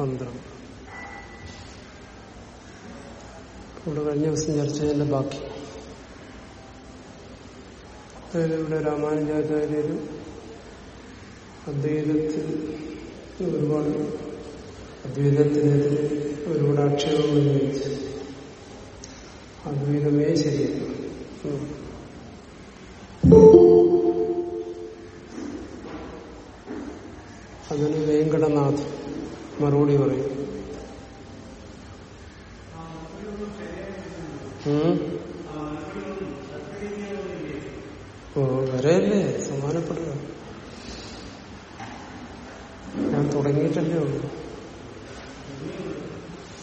പന്ത്രണ്ട്. ഇവിടെ കഴിഞ്ഞ ദിവസം ചർച്ച ചെയ്തതിന്റെ ബാക്കി. അതായത് ഇവിടെ രാമാനുജാചാര്യര് അദ്വൈതത്തിൽ ഒരുപാട് അദ്വൈതത്തിനെതിരെ ഒരുപാട് ആക്ഷേപങ്ങൾ ഉന്നയിച്ചു. തുടങ്ങിയിട്ടല്ലേ ഉള്ളൂ.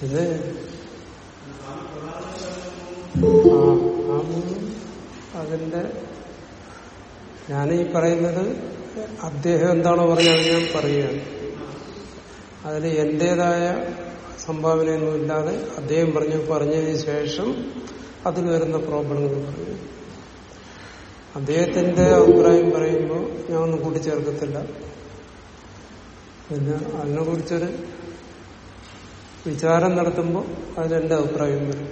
ഇത് അതിന്റെ ഞാനീ പറയുന്നത് അദ്ദേഹം എന്താണോ പറഞ്ഞത് ഞാൻ പറയുകയാണ്. അതിൽ എന്റേതായ സംഭാവനയൊന്നും ഇല്ലാതെ അദ്ദേഹം പറഞ്ഞു പറഞ്ഞതിന് ശേഷം അതിൽ വരുന്ന പ്രോബ്ലങ്ങൾ പറയും. അദ്ദേഹത്തിന്റെ അഭിപ്രായം പറയുമ്പോൾ ഞാനൊന്നും കൂട്ടിച്ചേർക്കത്തില്ല. പിന്നെ അതിനെ കുറിച്ചൊരു വിചാരം നടത്തുമ്പോൾ അതിലെന്റെ അഭിപ്രായം വരും.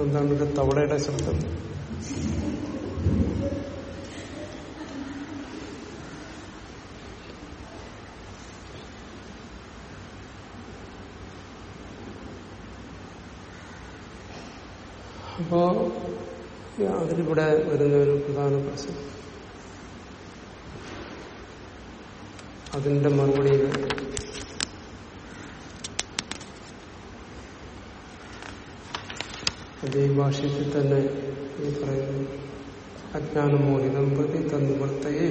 എന്താണ് തവളയുടെ ശബ്ദം? അപ്പോ അതിലിവിടെ വരുന്ന ഒരു പ്രധാന പ്രശ്നം. അതിന്റെ മറുപടിയിൽ അതേ ഭാഷത്തിൽ തന്നെ ഈ പറയുന്നു അജ്ഞാനമോഹിതം പ്രതി തന്നുവർത്തയെ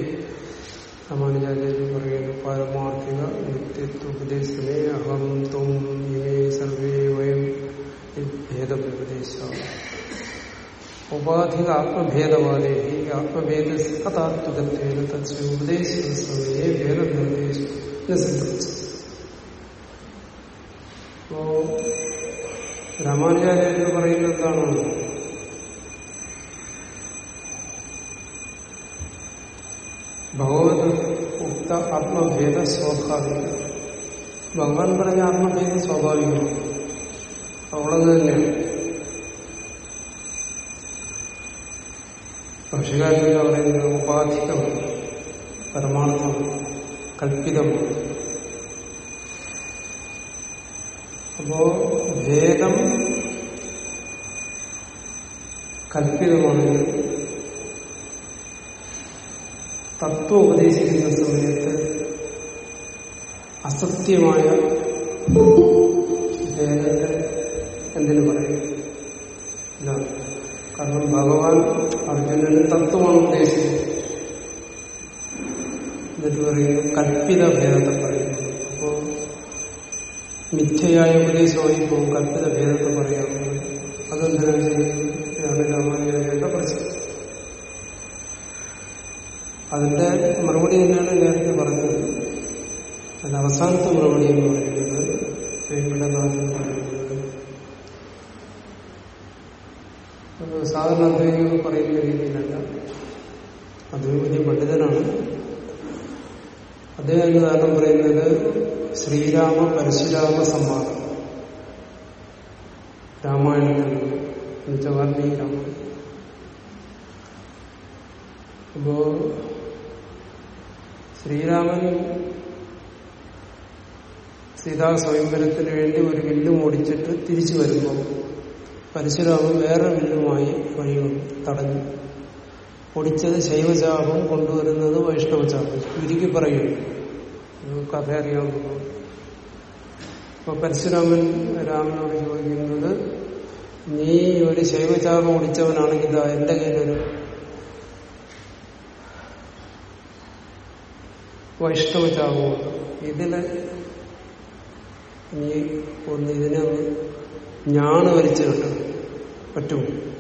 രാമാനുജാചാര്യ പറയുന്നു പാരമാർത്ഥിക നിത്യത്വ ഉപദേശമേ അഹം ത്വം ഇമേ സർവേ വയം ഭേദോപദേശ ഉപാധിക ആത്മഭേദവാദേ ഈ ആത്മഭേദ കഥാത്മകത്വേന തസ്യ ഉപദേശ സമയെ ഭേദനിർദ്ദേശം നിസിദ്ധിച്ചു അപ്പോ രാമാനുജാചാര്യ പറയുന്നത് എന്താണ് ഭഗവത് ഉക്ത ആത്മഭേദ സ്വാഭാവിക ഭഗവാൻ പറഞ്ഞ ആത്മഭേദം സ്വാഭാവികമാണ് അവളത് തന്നെയാണ് ഭാഷകാരനെന്ന് പറയുന്നത് ഉപാധികമാണ് പരമാർത്ഥം കൽപ്പിതമാണ് അപ്പോ ഭേദം കൽപ്പിതമാണെങ്കിൽ തത്വം ഉപദേശിക്കുന്ന സമയത്ത് അസത്യമായ ഭേദത്തെ എന്തിനു പറയും? കാരണം ഭഗവാൻ തത്വമാണ് ഉദ്ദേശിച്ചത് എന്നിട്ട് പറയുന്നു കൽപ്പിത ഭേദത്തെ പറയുന്നു. അപ്പോ മിഥ്യയായ ഉപദേശമായി പോകും കൽപ്പിത ഭേദത്തെ പറയാറുണ്ട് അതെന്തിനാണ് രാമാനുജന്റെ പ്രശ്നം അതിന്റെ മറുപടി തന്നെയാണ് നേരത്തെ പറഞ്ഞത് അതിന്റെ അവസാനത്തെ മറുപടി എന്ന് പറയുന്നത് വെങ്കടനാഥൻ പറയുന്നത് സാധാരണ അദ്വൈതികൾ പറയുന്ന രീതിയിലല്ല അദ്ദേഹം വലിയ പണ്ഡിതനാണ് അദ്ദേഹം ഉദാഹരണം പറയുന്നത് ശ്രീരാമ പരശുരാമ സംവാദം രാമായണത്തിൽ എന്നുവെച്ചാൽ വാൽമീകി രാമായണം അപ്പോ ശ്രീരാമൻ സീതാ സ്വയംവരത്തിന് വേണ്ടി ഒരു വില്ലും ഓടിച്ചിട്ട് തിരിച്ചു വരുമ്പോൾ പരശുരാമൻ വേറെ വില്ലുമായി വഴിയും തടഞ്ഞു. പൊടിച്ചത് ശൈവചാപം കൊണ്ടുവരുന്നത് വൈഷ്ണവചാപം. ചുരുക്കി പറയും. കഥ അറിയാവുന്നു അപ്പൊ പരശുരാമൻ രാമനോട് ചോദിക്കുന്നത് നീ ഒരു ശൈവചാപം ഒടിച്ചവനാണെങ്കിൽ എന്റെ കയ്യിലൊരു വൈഷ്ണവചാപമുണ്ട് ഇതിൽ നീ ഒന്ന് ഇതിനെ ഒന്ന് ഞാണ് വലിച്ചു പറ്റും.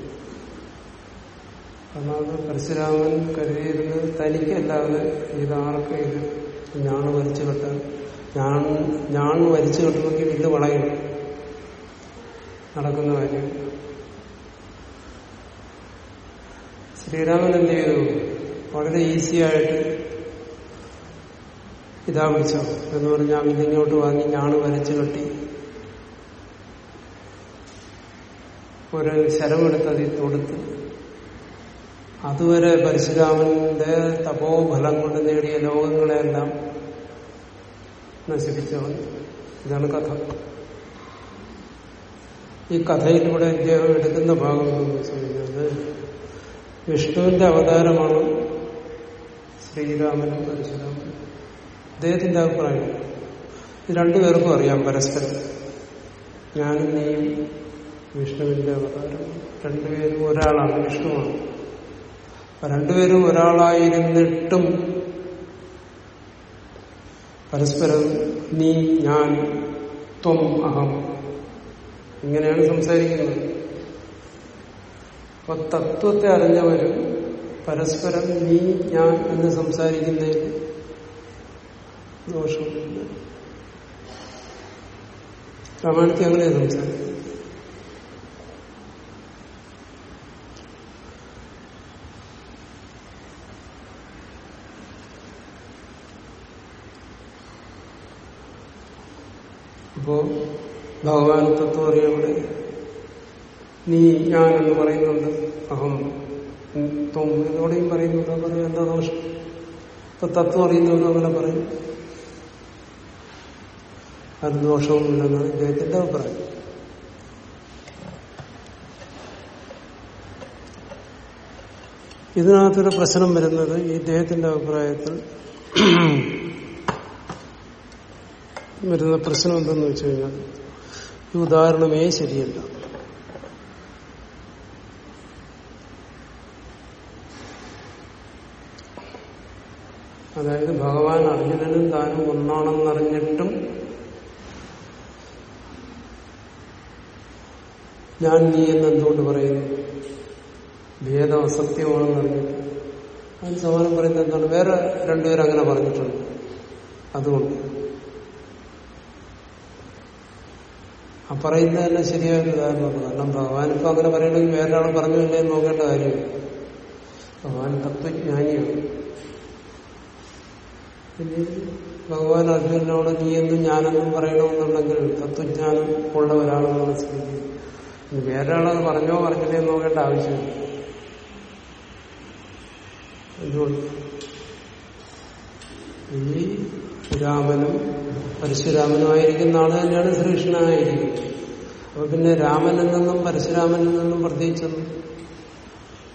കാരണം അത് പരശുരാമൻ കരുതിയിരുന്നത്. തനിക്കല്ലാതെ ഇതാർക്ക് ഇത് ഞാണ് വലിച്ചു കെട്ടാൻ ഞാൻ ഞാൻ വലിച്ചു കെട്ടുമെങ്കിൽ ഇത് വളയും. നടക്കുന്ന കാര്യം. ശ്രീരാമൻ എന്ത് ചെയ്തു? വളരെ ഈസിയായിട്ട് ഇതാ വിളിച്ചോ. എന്ന് പറഞ്ഞാൽ ഇതിങ്ങോട്ട് വാങ്ങി ഞാണ് വലിച്ചു കെട്ടി. ഒരു ശരമെടുത്ത് അതിൽ തൊടുത്ത്. അതുവരെ പരശുരാമന്റെ തപോഫലം കൊണ്ട് നേടിയ ലോകങ്ങളെല്ലാം നശിപ്പിച്ചവൻ. ഇതാണ് കഥ. ഈ കഥയിലൂടെ ഇദ്ദേഹം എടുക്കുന്ന ഭാഗം എന്ന് വെച്ച് കഴിഞ്ഞാൽ വിഷ്ണുവിന്റെ അവതാരമാണ് ശ്രീരാമനും പരശുരാമനും. അദ്ദേഹത്തിന്റെ അഭിപ്രായം. രണ്ടുപേർക്കും അറിയാം പരസ്പരം. ഞാനും നീയും വിഷ്ണുവിന്റെ അവതാരം. രണ്ടുപേരും ഒരാളാണ് വിഷ്ണുവാണ്. രണ്ടുപേരും ഒരാളായിരുന്നിട്ടും പരസ്പരം നീ ഞാൻ ത്വം അഹം ഇങ്ങനെയാണ് സംസാരിക്കുന്നത്. അപ്പൊ തത്വത്തെ അറിഞ്ഞവരും പരസ്പരം നീ ഞാൻ എന്ന് സംസാരിക്കുന്നതിൽ ദോഷമില്ല രാമായണത്തിൽ അങ്ങനെ സംസാരിക്കും അപ്പോ ഭഗവാൻ തത്വം അറിയവിടെ നീ ഞാൻ എന്ന് പറയുന്നുണ്ട്. അഹം ത്വം എന്നോടെയും പറയുന്നുണ്ട് പറയും എന്താ ദോഷം? ഇപ്പൊ തത്വം അറിയുന്നവരും അങ്ങനെ പറയും. അത് ദോഷവുമില്ലെന്നാണ് ഇദ്ദേഹത്തിന്റെ അഭിപ്രായം. ഇതിനകത്തൊരു പ്രശ്നം വരുന്നത് ഈ ദേഹത്തിന്റെ അഭിപ്രായത്തിൽ വരുന്ന പ്രശ്നം എന്തെന്ന് വെച്ച് കഴിഞ്ഞാൽ ഈ ഉദാഹരണമേ ശരിയല്ല. അതായത് ഭഗവാൻ അർജുനനും താനും ഒന്നാണെന്നറിഞ്ഞിട്ടും ഞാൻ നീ എന്ന് എന്തുകൊണ്ട് പറയുന്നു? ഭേദം അസത്യമാണെന്ന് അറിഞ്ഞിട്ട് അതിന് സമാനം പറയുന്നത് എന്താണ്? വേറെ രണ്ടുപേരും അങ്ങനെ പറഞ്ഞിട്ടുണ്ട്. അതുകൊണ്ട്. ആ പറയുന്നത് തന്നെ ശരിയായ ഒരു ഉദാഹരണമാണ്. കാരണം ഭഗവാനിപ്പോ അങ്ങനെ പറയണമെങ്കിൽ വേറൊരാൾ പറഞ്ഞില്ലേ നോക്കേണ്ട കാര്യമില്ല. ഭഗവാൻ തത്വജ്ഞാനിയാണ്. പിന്നെ ഭഗവാൻ അർജുനോട് നീ എന്നും ഞാനെന്നും പറയണമെന്നുണ്ടെങ്കിൽ തത്വജ്ഞാനം ഉള്ള ഒരാളെന്ന് മനസ്സിലാക്കി. വേറൊരാളത് പറഞ്ഞോ പറഞ്ഞില്ലേ നോക്കേണ്ട ആവശ്യമില്ല. എന്തുകൊണ്ട് ഈ രാമനും പരശുരാമനുമായിരിക്കുന്ന ആൾ തന്നെയാണ് ശ്രീകൃഷ്ണനായിരിക്കുന്നത് അപ്പൊ പിന്നെ രാമനിൽ നിന്നും പരശുരാമനിൽ നിന്നും പ്രത്യേകിച്ചൊന്നും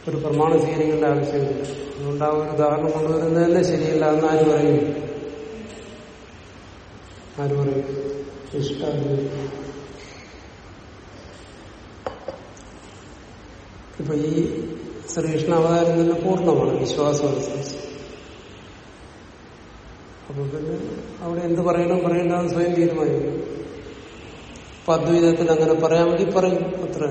ഒരു പ്രമാണം സ്വീകരിക്കേണ്ട ആവശ്യമില്ല. അതുകൊണ്ട് ആ ഒരു ഉദാഹരണം കൊണ്ടുവരുന്നത് തന്നെ ശരിയല്ല എന്ന് ആര് പറയും? ആര് പറയും? ഇഷ്ടം ഇപ്പൊ ഈ ശ്രീകൃഷ്ണ അവതാരം തന്നെ പൂർണമാണ്. വിശ്വാസം അനുസരിച്ച്. അപ്പൊ പിന്നെ അവിടെ എന്ത് പറയണം പറയണ്ടെന്ന് സ്വയം തീരുമാനിക്കും. അപ്പൊ അദ്വൈതത്തിൽ അങ്ങനെ പറയാമെങ്കിൽ പറയും. അത്ര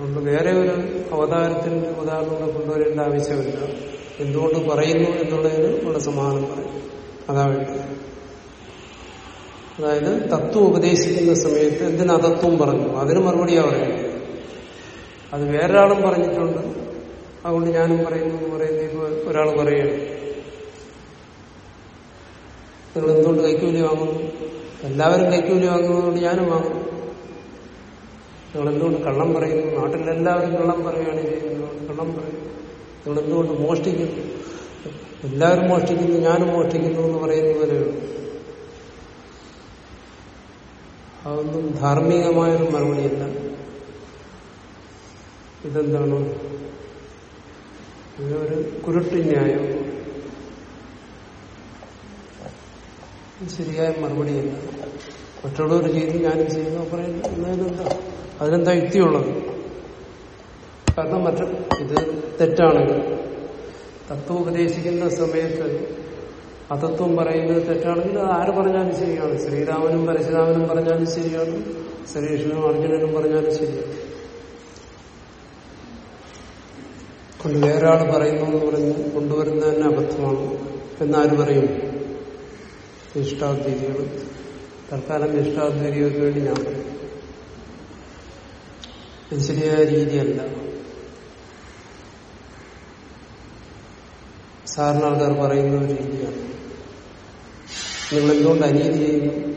അതുകൊണ്ട് വേറെ ഒരു അവതാരത്തിന്റെ ഉദാഹരണം കൊണ്ടുവരേണ്ട ആവശ്യമില്ല. എന്തുകൊണ്ട് പറയുന്നു എന്നുള്ളതിന് ഇവിടെ സമാധാനം പറയും. അതാ വേണ്ടത്. അതായത് തത്വം ഉപദേശിക്കുന്ന സമയത്ത് എന്തിന് അതത്വം പറഞ്ഞു? അതിന് മറുപടിയാ പറയുന്നത്. അത് വേറൊരാളും പറഞ്ഞിട്ടുണ്ട്. അതുകൊണ്ട് ഞാനും പറയുന്നു എന്ന് പറയുന്നത് ഇപ്പോൾ ഒരാൾ പറയുകയാണ്. നിങ്ങൾ എന്തുകൊണ്ട് കൈക്കൂലി വാങ്ങുന്നു? എല്ലാവരും കൈക്കൂലി വാങ്ങുന്നതുകൊണ്ട് ഞാനും വാങ്ങുന്നു. നിങ്ങൾ എന്തുകൊണ്ട് കള്ളം പറയുന്നു? നാട്ടിലെല്ലാവരും കള്ളം പറയുകയാണ് ചെയ്യുന്നത്. കള്ളം പറയും നിങ്ങൾ എന്തുകൊണ്ട് മോഷ്ടിക്കുന്നു? എല്ലാവരും മോഷ്ടിക്കുന്നു ഞാനും മോഷ്ടിക്കുന്നു എന്ന് പറയുന്ന പോലെയാണ്. അതൊന്നും ധാർമ്മികമായൊരു മറുപടിയല്ല. ഇതെന്താണ്? ഇതൊരു കുരുട്ട് ന്യായം. ശരിയായ മറുപടിയല്ല മറ്റുള്ളവർ ചെയ്ത് ഞാനും ചെയ്യുന്നു പറയുന്നതിനെന്താ അതിനെന്താ? യുക്തിയുള്ളത്? കാരണം മറ്റു ഇത് തെറ്റാണെങ്കിൽ തത്വം ഉപദേശിക്കുന്ന സമയത്ത് അതത്വം പറയുന്നത് തെറ്റാണെങ്കിൽ അത് ആര് പറഞ്ഞാലും ശരിയാണ്. ശ്രീരാമനും പരശുരാമനും പറഞ്ഞാലും ശരിയാണ്. ശ്രീകൃഷ്ണനും അർജുനനും പറഞ്ഞാലും ശരിയാണ്. കൊണ്ട് വേറെ ആൾ പറയുന്നു എന്ന് പറഞ്ഞ് കൊണ്ടുവരുന്നത് തന്നെ അബദ്ധമാണ്. എന്നാര് പറയും? നിഷ്ഠാദ്വീതികൾ തൽക്കാലം നിഷ്ഠാദ്വീതികൾക്ക് വേണ്ടി ഞാൻ പറയും. ശരിയായ രീതിയല്ല. സാധാരണ ആൾക്കാർ പറയുന്ന ഒരു രീതിയാണ്. നിങ്ങൾ എന്തുകൊണ്ട് അനീതി ചെയ്യുന്നു?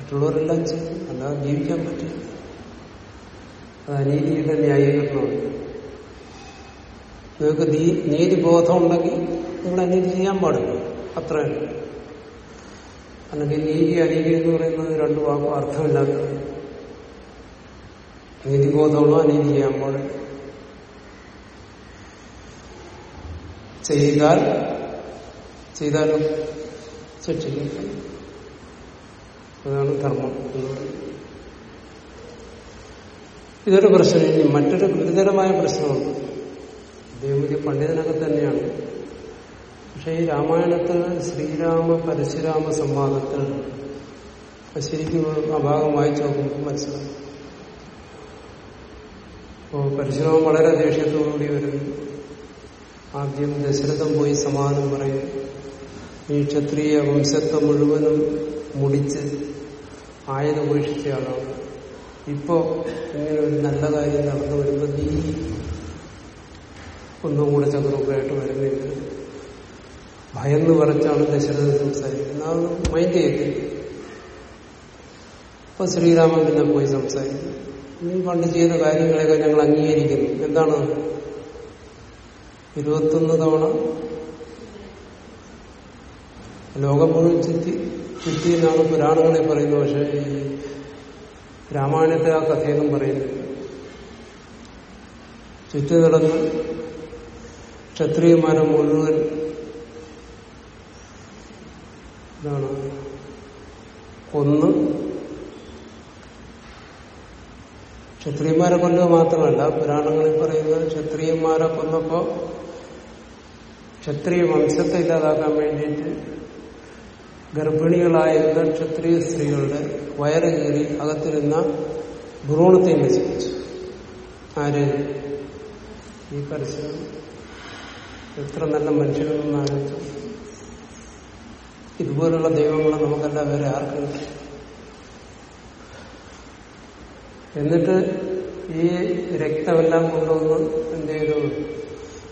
മറ്റുള്ളവരെല്ലാം ചെയ്യും അല്ലാതെ ജീവിക്കാൻ പറ്റില്ല. അത് അനീതിയുടെ ന്യായീകരണമാണ്. നിങ്ങൾക്ക് നീ- നീതിബോധം ഉണ്ടെങ്കിൽ നിങ്ങൾ അനീതി ചെയ്യാൻ പാടില്ല. അത്ര അല്ലെങ്കിൽ നീതി അനീതി എന്ന് പറയുന്നത് രണ്ടു വാക്കും അർത്ഥമില്ലാത്തത്. നീതിബോധമുള്ള അനീതി ചെയ്യാൻ പാടില്ല. ചെയ്താൽ ചെയ്താലും ശിക്ഷിക്കും. അതാണ് ധർമ്മം എന്ന് പറയുന്നത്. ഇതൊരു പ്രശ്നം ഇനി മറ്റൊരു ഗുരുതരമായ പ്രശ്നമുണ്ട്. അദ്ദേഹം വലിയ പണ്ഡിതനൊക്കെ തന്നെയാണ്. പക്ഷെ ഈ രാമായണത്തിൽ ശ്രീരാമ പരശുരാമ സംവാദത്തിൽ ശരിക്കും ആ ഭാഗം വായിച്ചു നോക്കുമ്പോൾ മനസ്സിലാവും അപ്പോൾ പരശുരാമൻ വളരെ ദേഷ്യത്തോടുകൂടി വരുന്നു ആദ്യം ദശരഥം പോയി സമാധാനം പറയും. ഈ ക്ഷത്രിയ വംശത്തെ മുഴുവനും മുടിച്ച് ആയത് ഉപേക്ഷിച്ചയാളാണ്. ഇപ്പോ ഇങ്ങനെ ഒരു നല്ല കാര്യം നടന്നു വരുമ്പോൾ നീ ഒന്നും കൂടെ ചതുറൊക്കെയായിട്ട് വരുന്നില്ല. ഭയന്ന് പറച്ചാണ് ദശരഥൻ സംസാരിക്കുന്നത്. അത് മൈൻഡ് ചെയ്യത്തില്ല അപ്പൊ ശ്രീരാമൻ പിന്നെ പോയി സംസാരിക്കും. നീ പണ്ട് ചെയ്ത കാര്യങ്ങളെയൊക്കെ ഞങ്ങൾ അംഗീകരിക്കുന്നു. എന്താണ്? ഇരുപത്തൊന്ന് തവണ ലോകം മുഴുവൻ ചുറ്റി ചുറ്റി എന്നാണ് പുരാണങ്ങളിൽ പറയുന്നത്. പക്ഷെ ഈ രാമായണത്തെ ആ കഥയൊന്നും പറയുന്നില്ല. ചുറ്റി നടന്ന് ക്ഷത്രിയന്മാരെ മുഴുവൻ ഇതാണ്. കൊന്ന് ക്ഷത്രിയന്മാരെ കൊല്ലുക മാത്രമല്ല പുരാണങ്ങളിൽ പറയുന്നത് ക്ഷത്രിയന്മാരെ കൊന്നപ്പോ ക്ഷത്രിയ വംശത്തെ ഇല്ലാതാക്കാൻ വേണ്ടിയിട്ട് ഗർഭിണികളായിരുന്ന ക്ഷത്രിയ സ്ത്രീകളുടെ വയറ് കയറി അകത്തിരുന്ന ഭ്രൂണത്തെ നശിപ്പിച്ചു. ആര്? ഈ പരസ്യം. എത്ര നല്ല മനുഷ്യനെന്ന് ആലോചിച്ചു ഇതുപോലുള്ള ദൈവങ്ങളെ നമുക്കെല്ലാം വേറെ ആർക്കും എന്നിട്ട് ഈ രക്തമെല്ലാം കൊണ്ടുവന്ന് എന്ത് ചെയ്തു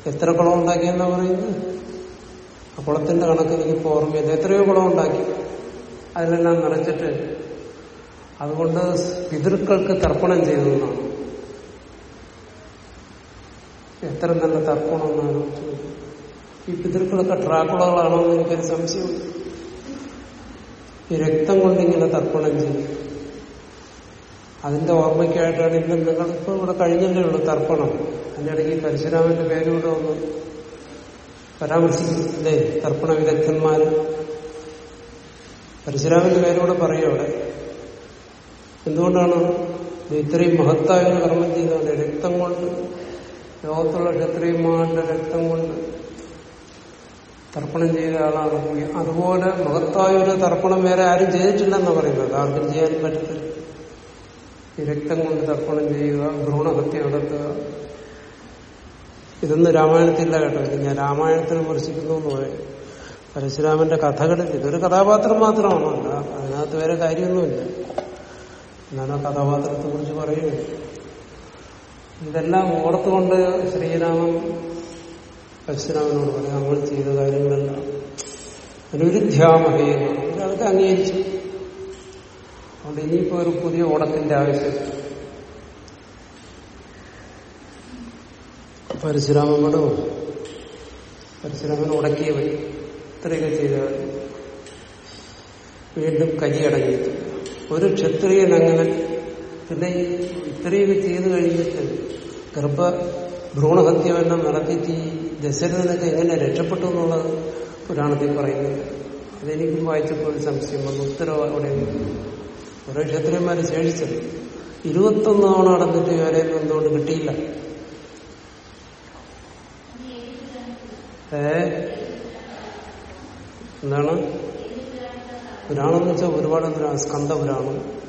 എത്ര കുളം ഉണ്ടാക്കിയെന്നാ പറയുന്നത്? ആ കുളത്തിന്റെ കണക്ക് എനിക്കിപ്പോ ഓർമ്മയില്ല. എത്രയോ കുളം ഉണ്ടാക്കി. അതിലെല്ലാം നിറച്ചിട്ട് അതുകൊണ്ട് പിതൃക്കൾക്ക് തർപ്പണം ചെയ്തതെന്നാണ് എത്ര നല്ല തർപ്പണം എന്നാണ് ഈ പിതൃക്കളൊക്കെ ട്രാക്കുളകളാണോ എന്ന് എനിക്കൊരു സംശയമുണ്ട്. ഈ രക്തം കൊണ്ട് കൊണ്ടിങ്ങനെ തർപ്പണം ചെയ്യും. അതിന്റെ ഓർമ്മയ്ക്കായിട്ടാണ് ഇന്ന് നിങ്ങളിപ്പോ ഇവിടെ കഴിഞ്ഞല്ലേ ഉള്ളൂ തർപ്പണം. അതിന്റെ ഇടയ്ക്ക് പരശുരാമന്റെ പേരൂടെ ഒന്ന് പരാമർശിക്കുന്നില്ലേ തർപ്പണ വിദഗ്ധന്മാര്. പരശുരാമന്റെ പേരൂടെ പറയും അവിടെ. എന്തുകൊണ്ടാണ്? ഇത്രയും മഹത്തായ ഒരു കർമ്മം ചെയ്തുകൊണ്ട് രക്തം കൊണ്ട് ലോകത്തുള്ള ക്ഷത്രിയന്മാരുടെ രക്തം കൊണ്ട് തർപ്പണം ചെയ്ത ആളാണ് പുള്ളി. അതുപോലെ മഹത്തായ ഒരു തർപ്പണം വേറെ ആരും ചെയ്തിട്ടില്ലെന്ന് പറയുന്നത്. ആർക്കും ചെയ്യാൻ പറ്റത്തില്ല. രക്തം കൊണ്ട് തർപ്പണം ചെയ്യുക ഭ്രൂണഹത്യ നടത്തുക. ഇതൊന്നും രാമായണത്തില്ല കേട്ടോ. ഇത് ഞാൻ രാമായണത്തിന് വിമർശിക്കുന്നു എന്ന് പറയും പരശുരാമന്റെ കഥകളിൽ ഇതൊരു കഥാപാത്രം മാത്രമാണ്. അതിനകത്ത് വേറെ കാര്യമൊന്നുമില്ല. ഞാൻ ആ കഥാപാത്രത്തെ കുറിച്ച് പറയുന്നു ഇതെല്ലാം ഓർത്തുകൊണ്ട് ശ്രീരാമൻ പരശുരാമനോട് പറയാം നമ്മൾ ചെയ്ത കാര്യങ്ങളെല്ലാം അനുരുദ്ധ്യാമഹേന്നാണ് അതൊക്കെ അംഗീകരിച്ചു. അതുകൊണ്ട് ഇനിയിപ്പോ ഒരു പുതിയ ഓടത്തിന്റെ ആവശ്യം. പരശുരാമൻ വിടും പരശുരാമൻ ഉടക്കിയ വഴി ഇത്രയൊക്കെ ചെയ്ത വീണ്ടും കലിയടങ്ങി ഒരു ക്ഷത്രിയൻ അങ്ങനെ പിന്നെ ഇത്രയൊക്കെ ചെയ്തു കഴിഞ്ഞിട്ട് ഗർഭ ഭ്രൂണഹത്യമെല്ലാം നടത്തിയിട്ട് ഈ ദശരഥനൊക്കെ എങ്ങനെ രക്ഷപ്പെട്ടു എന്നുള്ളത് പുരാണത്തിൽ പറയുന്നത് അതെനിക്കും വായിച്ചപ്പോൾ ഒരു സംശയം വന്നു. ഉത്തരവ് അവിടെ. ഓരോ ക്ഷത്രിയന്മാര് ശേഷിച്ചത്. ഇരുപത്തൊന്ന് തവണ നടന്നിട്ട് ഇവരെ എന്തുകൊണ്ട് കിട്ടിയില്ല? ഏ? എന്താണ്? പുരാണം എന്ന് വെച്ചാൽ ഒരുപാട് പുരാണം സ്കന്ധപുരാണം.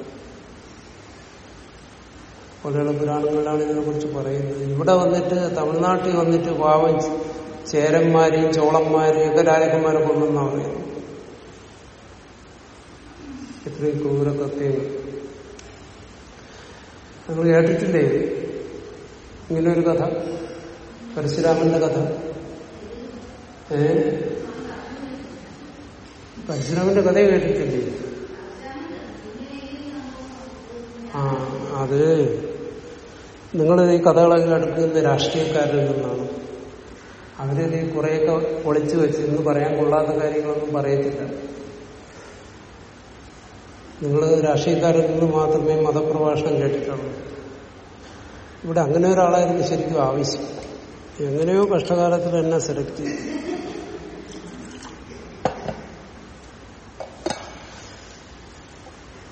പോലെയുള്ള പുരാണങ്ങളിലാണ് ഇതിനെ കുറിച്ച് പറയുന്നത്. ഇവിടെ വന്നിട്ട് തമിഴ്നാട്ടിൽ വന്നിട്ട് പാവം ചേരന്മാരെയും ചോളന്മാരെയും ഒക്കെ രാജകന്മാരെ കൊണ്ടുവന്നാ പറയുന്നത് ഇത്രയും ക്രൂരകൃത്യങ്ങൾ നിങ്ങൾ കേട്ടിട്ടില്ലേ? ഇങ്ങനെ ഒരു കഥ. പരശുരാമന്റെ കഥ. ഏ? പരശുരാമന്റെ കഥ കേട്ടിട്ടില്ലേ? ആ അത് നിങ്ങൾ ഈ കഥകളൊക്കെ എടുക്കുന്ന രാഷ്ട്രീയക്കാരിൽ നിന്നാണ്. അവരിത് കുറെയൊക്കെ ഒളിച്ചു വെച്ച് ഇന്ന് പറയാൻ കൊള്ളാത്ത കാര്യങ്ങളൊന്നും പറയത്തില്ല. നിങ്ങൾ രാഷ്ട്രീയക്കാരിൽ നിന്ന് മാത്രമേ മതപ്രഭാഷണം കേട്ടിട്ടുള്ളൂ. ഇവിടെ അങ്ങനെ ഒരാളായിരുന്നു ശരിക്കും ആവശ്യം. എങ്ങനെയോ കഷ്ടകാലത്തിൽ എന്നെ സെലക്ട് ചെയ്തു.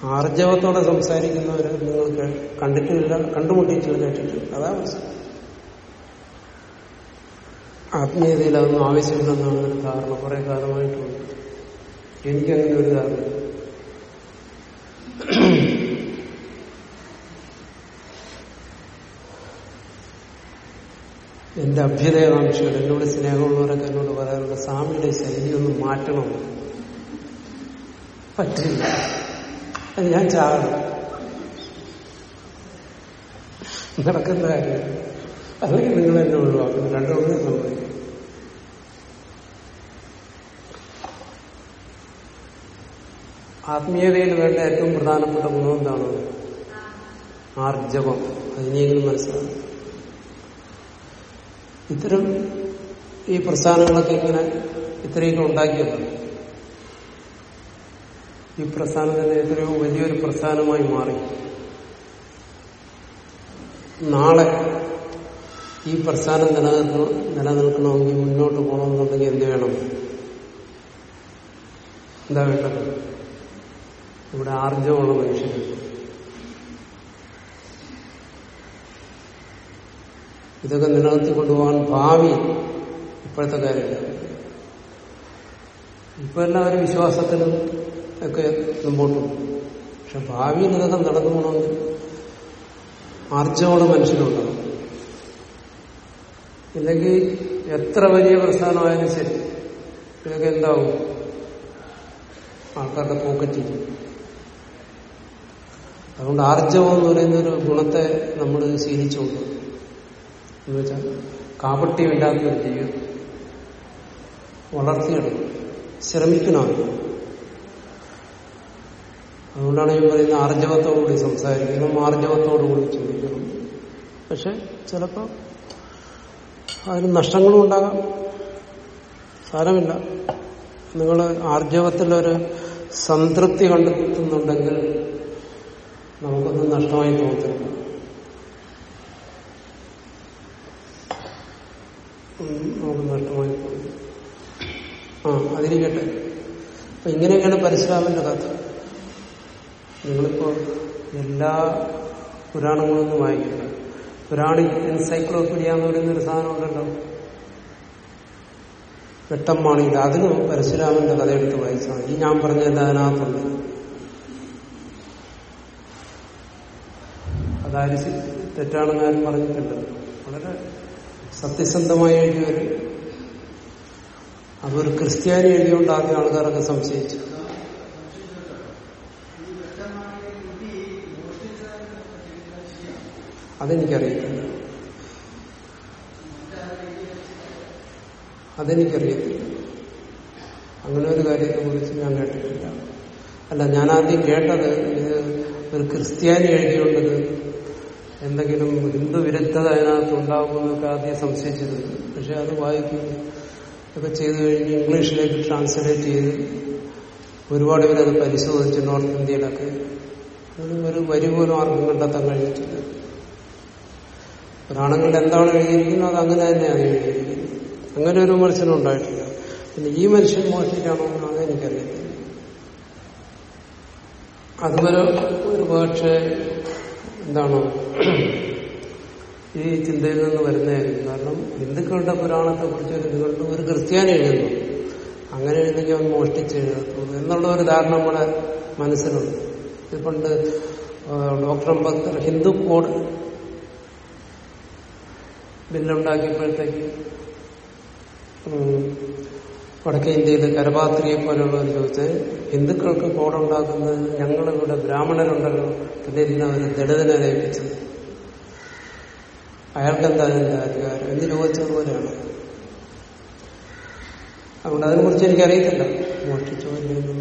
ആർജവത്തോടെ സംസാരിക്കുന്നവരെ നിങ്ങൾ കണ്ടിട്ടില്ല കണ്ടുമുട്ടിയിട്ടില്ല കേട്ടിട്ടില്ല അതാ ആത്മീയതയിൽ അതൊന്നും ആവശ്യമില്ലെന്നാണ് ഒരു ധാരണ. കുറെ കാലമായിട്ടുണ്ട്. എനിക്കങ്ങനെ ഒരു ധാരണ. എന്റെ അഭ്യുദയകാംക്ഷികൾ എന്നോട് സ്നേഹമുള്ളവരൊക്കെ എന്നോട് പറയാറുണ്ട് സ്വാമിയുടെ ഒന്ന് മാറ്റണം. പറ്റില്ല. അത് ഞാൻ ചാകണം നടക്കുന്ന കാര്യം. അല്ലെങ്കിൽ നിങ്ങൾ എന്നെ ഒഴിവാക്കും. രണ്ടോടെ സംഭവിക്കും ആത്മീയതയിൽ വേണ്ട ഏറ്റവും പ്രധാനപ്പെട്ട ഗുണം എന്താണ്? ആർജവം. അതിനെങ്കിലും മനസ്സിലാക്കും ഇത്തരം ഈ പ്രസ്ഥാനങ്ങളൊക്കെ ഇങ്ങനെ ഇത്രയൊക്കെ ഉണ്ടാക്കിയല്ലോ ഈ പ്രസ്ഥാനം തന്നെ എത്രയോ വലിയൊരു പ്രസ്ഥാനമായി മാറി. നാളെ ഈ പ്രസ്ഥാനം നിലനിൽക്കണം നിലനിൽക്കണമെങ്കിൽ മുന്നോട്ട് പോകണമെന്നുണ്ടെങ്കിൽ എന്ത് വേണം? എന്താ വേണ്ടത്? ഇവിടെ ആർജവമുള്ള മനുഷ്യർ ഇതൊക്കെ നിലനിർത്തി കൊണ്ടുപോകാൻ ഭാവി ഇപ്പോഴത്തെ കാര്യമില്ല ഇപ്പൊ എല്ലാവരും വിശ്വാസത്തിലും ഒക്കെ മുമ്പോട്ട് പോകും. പക്ഷെ ഭാവിയിൽ ഇതൊക്കെ നടന്നു പോകണമെങ്കിൽ ആർജവമുള്ള മനുഷ്യനുണ്ടാവും ഇല്ലെങ്കിൽ എത്ര വലിയ പ്രസ്ഥാനമായാലും ശരി ഇതൊക്കെ എന്താവും? ആൾക്കാരുടെ പോക്കറ്റിൽ അതുകൊണ്ട് ആർജവം എന്ന് പറയുന്ന ഒരു ഗുണത്തെ നമ്മൾ ശീലിച്ചുകൊണ്ട് എന്ന് വെച്ചാൽ കാപട്യമില്ലാത്തൊരു ജീവിതം വളർത്തിയെടുക്കും ശ്രമിക്കണം അതുകൊണ്ടാണ് ഞാൻ പറയുന്നത് ആർജവത്തോടുകൂടി സംസാരിക്കണം ആർജവത്തോടുകൂടി ചിന്തിക്കണം പക്ഷെ ചിലപ്പോൾ അതിന് നഷ്ടങ്ങളും ഉണ്ടാകാം. സാരമില്ല. നിങ്ങൾ ആർജവത്തിലൊരു സംതൃപ്തി കണ്ടെത്തുന്നുണ്ടെങ്കിൽ നമുക്കൊന്നും നഷ്ടമായി തോന്നത്തില്ല നമുക്ക് നഷ്ടമായി തോന്നി ആ അതിരിക്കട്ടെ. അപ്പൊ ഇങ്ങനെയൊക്കെയാണ് പരശുരാമന്റെ കഥ. നിങ്ങളിപ്പോ എല്ലാ പുരാണങ്ങളൊന്നും വായിക്കില്ല പുരാണ എൻസൈക്ലോപീഡിയ എന്ന് പറയുന്ന ഒരു സാധനം ഉണ്ടല്ലോ വെട്ടമ്മാണിയിൽ അതിന് പരശുരാമന്റെ കഥ എടുത്ത് വായിച്ചാൽ ഈ ഞാൻ പറഞ്ഞത് അതിനകത്തുണ്ട്. അതായത് തെറ്റാണെന്ന് ആരും പറഞ്ഞിട്ടില്ല. വളരെ സത്യസന്ധമായി എഴുതിയൊരു അതൊരു ക്രിസ്ത്യാനി എഴുതിയോണ്ട് ആദ്യം ആൾക്കാരൊക്കെ സംശയിച്ചു. അതെനിക്കറിയത്തില്ല. അതെനിക്കറിയത്തില്ല. അങ്ങനെ ഒരു കാര്യത്തെ കുറിച്ച് ഞാൻ കേട്ടിട്ടില്ല. അല്ല ഞാൻ ആദ്യം കേട്ടത് ഇത് ഒരു ക്രിസ്ത്യാനി എഴുതിയുള്ളത് എന്തെങ്കിലും ഹിന്ദു വിരുദ്ധത അതിനകത്ത് ഉണ്ടാകുമെന്നൊക്കെ ആദ്യം സംശയിച്ചിരുന്നു പക്ഷെ അത് വായിക്കും. ഒക്കെ ചെയ്തു കഴിഞ്ഞ് ഇംഗ്ലീഷിലേക്ക് ട്രാൻസ്ലേറ്റ് ചെയ്ത് ഒരുപാട് പേരത് പരിശോധിച്ച് നോർത്ത് ഇന്ത്യയിലൊക്കെ ഒരു വരി പോലും ആർക്കും കണ്ടെത്താൻ കഴിഞ്ഞിട്ടില്ല. പുരാണങ്ങളിൽ എന്താണ് എഴുതിയിരിക്കുന്നത്? അത് അങ്ങനെ തന്നെയാണ് എഴുതിയിരിക്കുന്നത്. അങ്ങനെ ഒരു വിമർശനം ഉണ്ടായിട്ടില്ല. പിന്നെ ഈ മനുഷ്യൻ മോഷ്ടിക്കാണോ എന്നാണ് എനിക്കറിയത്തില്ല അതുവരെ ഒരു പക്ഷേ എന്താണ് ഈ ചിന്തയിൽ നിന്ന് വരുന്നതായിരിക്കും. കാരണം ഹിന്ദുക്കളുടെ പുരാണത്തെ കുറിച്ച് ഒരു ഇതുകൊണ്ട് ഒരു ക്രിസ്ത്യാനി എഴുതുന്നു. അങ്ങനെ എഴുതുന്നെങ്കിൽ അവൻ മോഷ്ടിച്ച് എഴുതത്തുള്ളൂ എന്നുള്ള ഒരു ധാരണ നമ്മുടെ മനസ്സിലുണ്ട്. ഇത് പണ്ട് ഡോക്ടർ ഹിന്ദു കോഡ് ബില്ലുണ്ടാക്കിയപ്പോഴത്തേക്ക് വടക്കേ ഇന്ത്യയിൽ കരപാത്രിയെ പോലുള്ളവർ ചോദിച്ച് ഹിന്ദുക്കൾക്ക് കോടുണ്ടാക്കുന്നത് ഞങ്ങളിവിടെ ബ്രാഹ്മണരുണ്ടല്ലോ പിന്നെ ഇരുന്ന് അവർ ദളിതനെ ലയിപ്പിച്ചത് അയാൾക്ക് എന്താ അതിന്റെ അധികാരം എന്ന് ചോദിച്ചതുപോലെയാണ് അതുകൊണ്ട് അതിനെക്കുറിച്ച് എനിക്കറിയത്തില്ല. മോഷ്ടിച്ചോ ഇല്ലെന്നും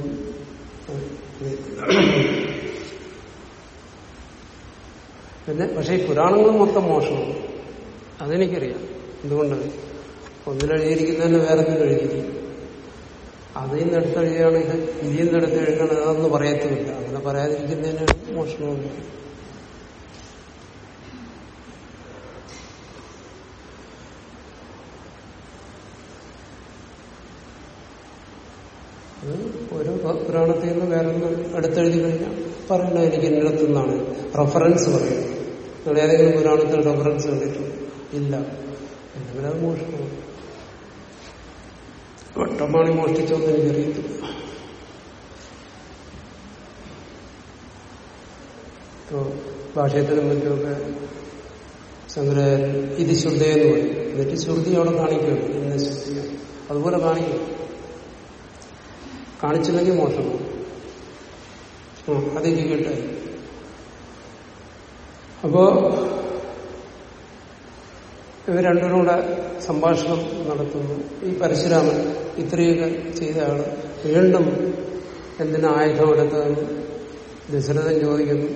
പിന്നെ പക്ഷേ ഈ പുരാണങ്ങൾ മൊത്തം മോഷണം അതെനിക്കറിയാം. എന്തുകൊണ്ട് ഒന്നിലെഴുതിയിരിക്കുന്നതന്നെ വേറെ എഴുതിയിരിക്കും അതിൽ നിന്ന് എടുത്തെഴുതിയാണ് ഇത്. ഇതിൽ നിന്ന് എടുത്ത് എഴുതണം അതൊന്നും പറയത്തുമില്ല അങ്ങനെ പറയാതിരിക്കുന്നതിന് മോഷണമൊന്നും ഓരോ പുരാണത്തിൽ നിന്ന് വേറെ ഒന്നും എടുത്തെഴുതി കഴിഞ്ഞാൽ പറയണ എനിക്ക് എന്നിടത്തു നിന്നാണ് റെഫറൻസ് പറയുന്നത് നിങ്ങൾ ഏതെങ്കിലും പുരാണത്തിൽ റെഫറൻസ് കണ്ടിട്ടുണ്ട്? ഇല്ല. അത് മോഷണമാണ് വട്ടമാണി മോഷ്ടിച്ചോന്ന് എനിക്കറിയത്തില്ല ഇപ്പോ ഭാഷയത്തിനും മറ്റുമൊക്കെ ശങ്കരാചാര്യൻ ഇത് ശുദ്ധയെന്ന് പറയും. എന്നിട്ട് ശ്രുതി അവിടെ കാണിക്കുകയാണ് ഇന്ന് ശ്രുതിയാണ് അതുപോലെ കാണിക്കും. കാണിച്ചില്ലെങ്കിൽ മോശമാണ് അതിരിക്കട്ടെ അപ്പോ ഇവർ രണ്ടുപേരും കൂടെ സംഭാഷണം നടത്തുന്നു. ഈ പരശുരാമൻ ഇത്രയൊക്കെ ചെയ്ത ആൾ വീണ്ടും എന്തിനാ ആയുധം എടുത്തതെന്ന് ദശരഥൻ ചോദിക്കുന്നു.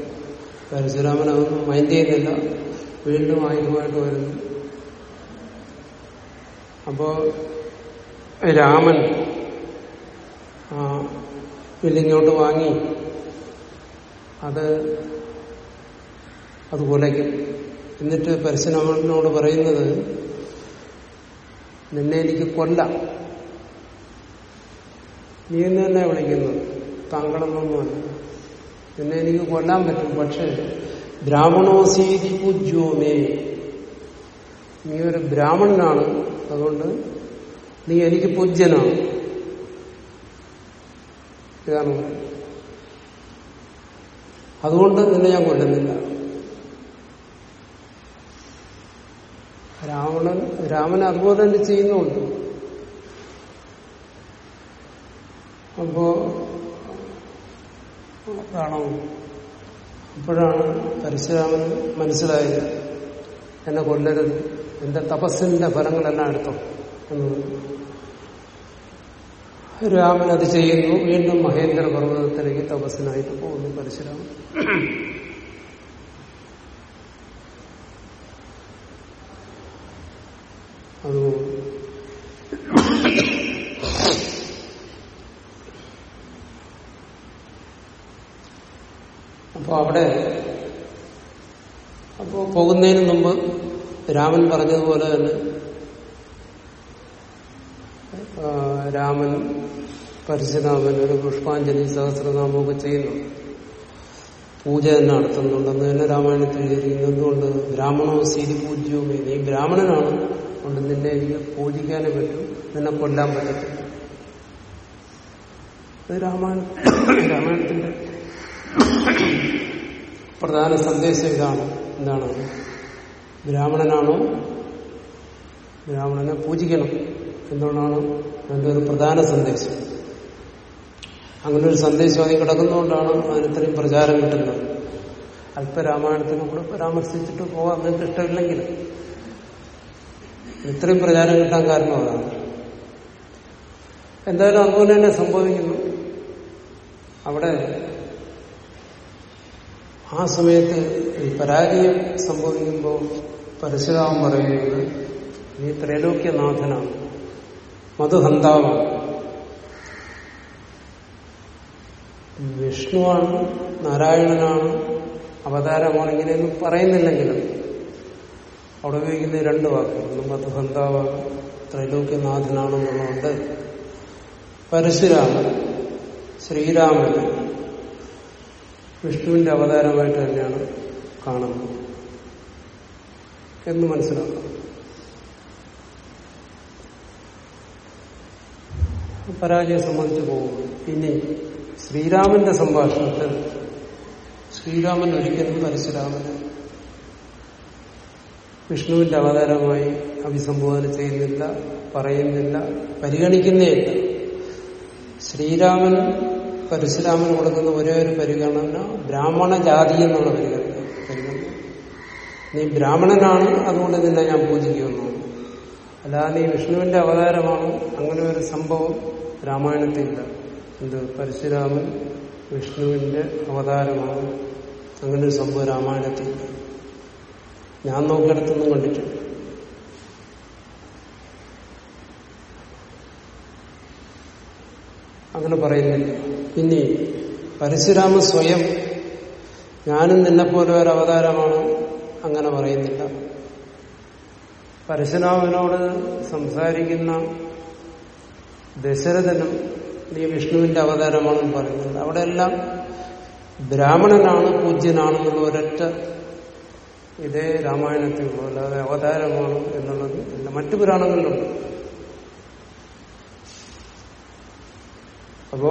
പരശുരാമൻ അതൊന്നും മൈൻഡ് ചെയ്യുന്നില്ല. വീണ്ടും ആയുധമായിട്ട് വരുന്നു. അപ്പോ രാമൻ ആ വില്ലിങ്ങോട്ട് വാങ്ങി. അത് അതുപോലേക്ക് എന്നിട്ട് പരശുരാമനോട് പറയുന്നത് നിന്നെ എനിക്ക് കൊല്ല. നീ എന്ന് തന്നെ വിളിക്കുന്നത് താങ്കളെന്നൊന്നുമല്ല നിന്നെ എനിക്ക് കൊല്ലാൻ പറ്റും. പക്ഷെ ബ്രാഹ്മണോസീതി പൂജ്യോമേ നീ ഒരു ബ്രാഹ്മണനാണ്. അതുകൊണ്ട് നീ എനിക്ക് പൂജ്യനാണ്. ഇതാണ്. അതുകൊണ്ട് നിന്നെ ഞാൻ കൊല്ലുന്നില്ല. രാവണൻ രാമൻ അതുപോലെ തന്നെ ചെയ്യുന്നുണ്ട്. അപ്പോ കാണോ അപ്പോഴാണ് പരശുരാമൻ മനസ്സിലായത്. എന്നെ കൊല്ലരുത്. എന്റെ തപസ്സിന്റെ ഫലങ്ങളെല്ലാം എടുത്തോ എന്ന്. രാമൻ അത് ചെയ്യുന്നു. വീണ്ടും മഹേന്ദ്ര പർവതത്തിലേക്ക് തപസ്സിനായിട്ട് പോകുന്നു പരശുരാമൻ അത് അപ്പൊ അവിടെ അപ്പോ പോകുന്നതിന് മുമ്പ് രാമൻ പറഞ്ഞതുപോലെ തന്നെ രാമൻ പരശുരാമൻ ഒരു പുഷ്പാഞ്ജലി സഹസ്രനാമമൊക്കെ ചെയ്യുന്നു. പൂജ തന്നെ നടത്തുന്നുണ്ടെന്ന് തന്നെ രാമായണത്തിൽ എഴുതിയിരിക്കുന്നത് എന്തുകൊണ്ട്? ബ്രാഹ്മണോ സീതി പൂജ്യവുമേ നീ ബ്രാഹ്മണനാണ്. അതുകൊണ്ട് നിന്നെ എനിക്ക് പൂജിക്കാനേ പറ്റും. നിന്നെ കൊല്ലാൻ പറ്റത്തില്ല. രാമായണ രാമായണത്തിന്റെ പ്രധാന സന്ദേശം ഇതാണ്. എന്താണ്? ബ്രാഹ്മണനാണോ? ബ്രാഹ്മണനെ പൂജിക്കണം എന്നുള്ളതാണ് അതിന്റെ ഒരു പ്രധാന സന്ദേശം. അങ്ങനെ ഒരു സന്ദേശം അതിൽ കിടക്കുന്നതുകൊണ്ടാണ് അതിന് ഇത്രയും പ്രചാരം കിട്ടുന്നത്. അല്പരാമായണത്തിനെ കൂടെ പരാമർശിച്ചിട്ട് പോകാൻ നിങ്ങൾക്ക് ഇഷ്ടമില്ലെങ്കിൽ. ഇത്രയും പ്രചാരം കിട്ടാൻ കാരണം അതാണ്. എന്തായാലും അതുപോലെ തന്നെ സംഭവിക്കുന്നു. അവിടെ ആ സമയത്ത് ഈ പരാജയം സംഭവിക്കുമ്പോൾ പരശുരാമൻ പറയുന്നത് നീ ത്രൈലോക്യനാഥനാണ് മധുഹന്താവാണ്. വിഷ്ണുവാണ് നാരായണനാണ് അവതാരമാണ് ഇങ്ങനെയൊന്നും പറയുന്നില്ലെങ്കിലും അവിടെ ഉപയോഗിക്കുന്ന രണ്ട് വാക്കുകൾ ഒന്ന് മധുഹന്താവാണ് ത്രൈലോക്യനാഥനാണെന്നുള്ളതുകൊണ്ട് പരശുരാമൻ ശ്രീരാമൻ വിഷ്ണുവിന്റെ അവതാരമായിട്ട് തന്നെയാണ് കാണുന്നത് എന്ന് മനസ്സിലാക്കാം. പരാജയം സംബന്ധിച്ച് പോകും ഇനി ശ്രീരാമന്റെ സംഭാഷണത്തിൽ ശ്രീരാമൻ ഒരിക്കലും പരശുരാമന് വിഷ്ണുവിന്റെ അവതാരമായി അഭിസംബോധന ചെയ്യുന്നില്ല പറയുന്നില്ല പരിഗണിക്കുന്നേയില്ല ശ്രീരാമൻ പരശുരാമൻ കൊടുക്കുന്ന ഒരേ ഒരു പരിഗണന ബ്രാഹ്മണ ജാതി എന്നുള്ള പരിഗണന. നീ ബ്രാഹ്മണനാണ് അതുകൊണ്ട് നിന്നെ ഞാൻ പൂജിക്കുന്നു. അല്ലാതെ നീ വിഷ്ണുവിന്റെ അവതാരമാണ് അങ്ങനെ ഒരു സംഭവം രാമായണത്തിലില്ല. എന്ത്? പരശുരാമൻ വിഷ്ണുവിന്റെ അവതാരമാണ്. അങ്ങനെ ഒരു സംഭവം രാമായണത്തിൽ. ഞാൻ നോക്കിയിടത്തൊന്നും കണ്ടിട്ടില്ല. അങ്ങനെ പറയുന്നില്ല. ഇനി പരശുരാമ സ്വയം ഞാനും നിന്നെപ്പോലെ ഒരു അവതാരമാണ് അങ്ങനെ പറയുന്നില്ല. പരശുരാമനോട് സംസാരിക്കുന്ന ദശരഥനും നീ വിഷ്ണുവിന്റെ അവതാരമാണെന്ന് പറയുന്നത്. അവിടെയെല്ലാം ബ്രാഹ്മണനാണ് പൂജ്യനാണെന്നുള്ള ഒരൊറ്റ ഇതേ രാമായണത്തിലുള്ളൂ അല്ലാതെ അവതാരമാണ് എന്നുള്ളത് ഇല്ല. മറ്റു പുരാണങ്ങളിലുണ്ട് അപ്പോ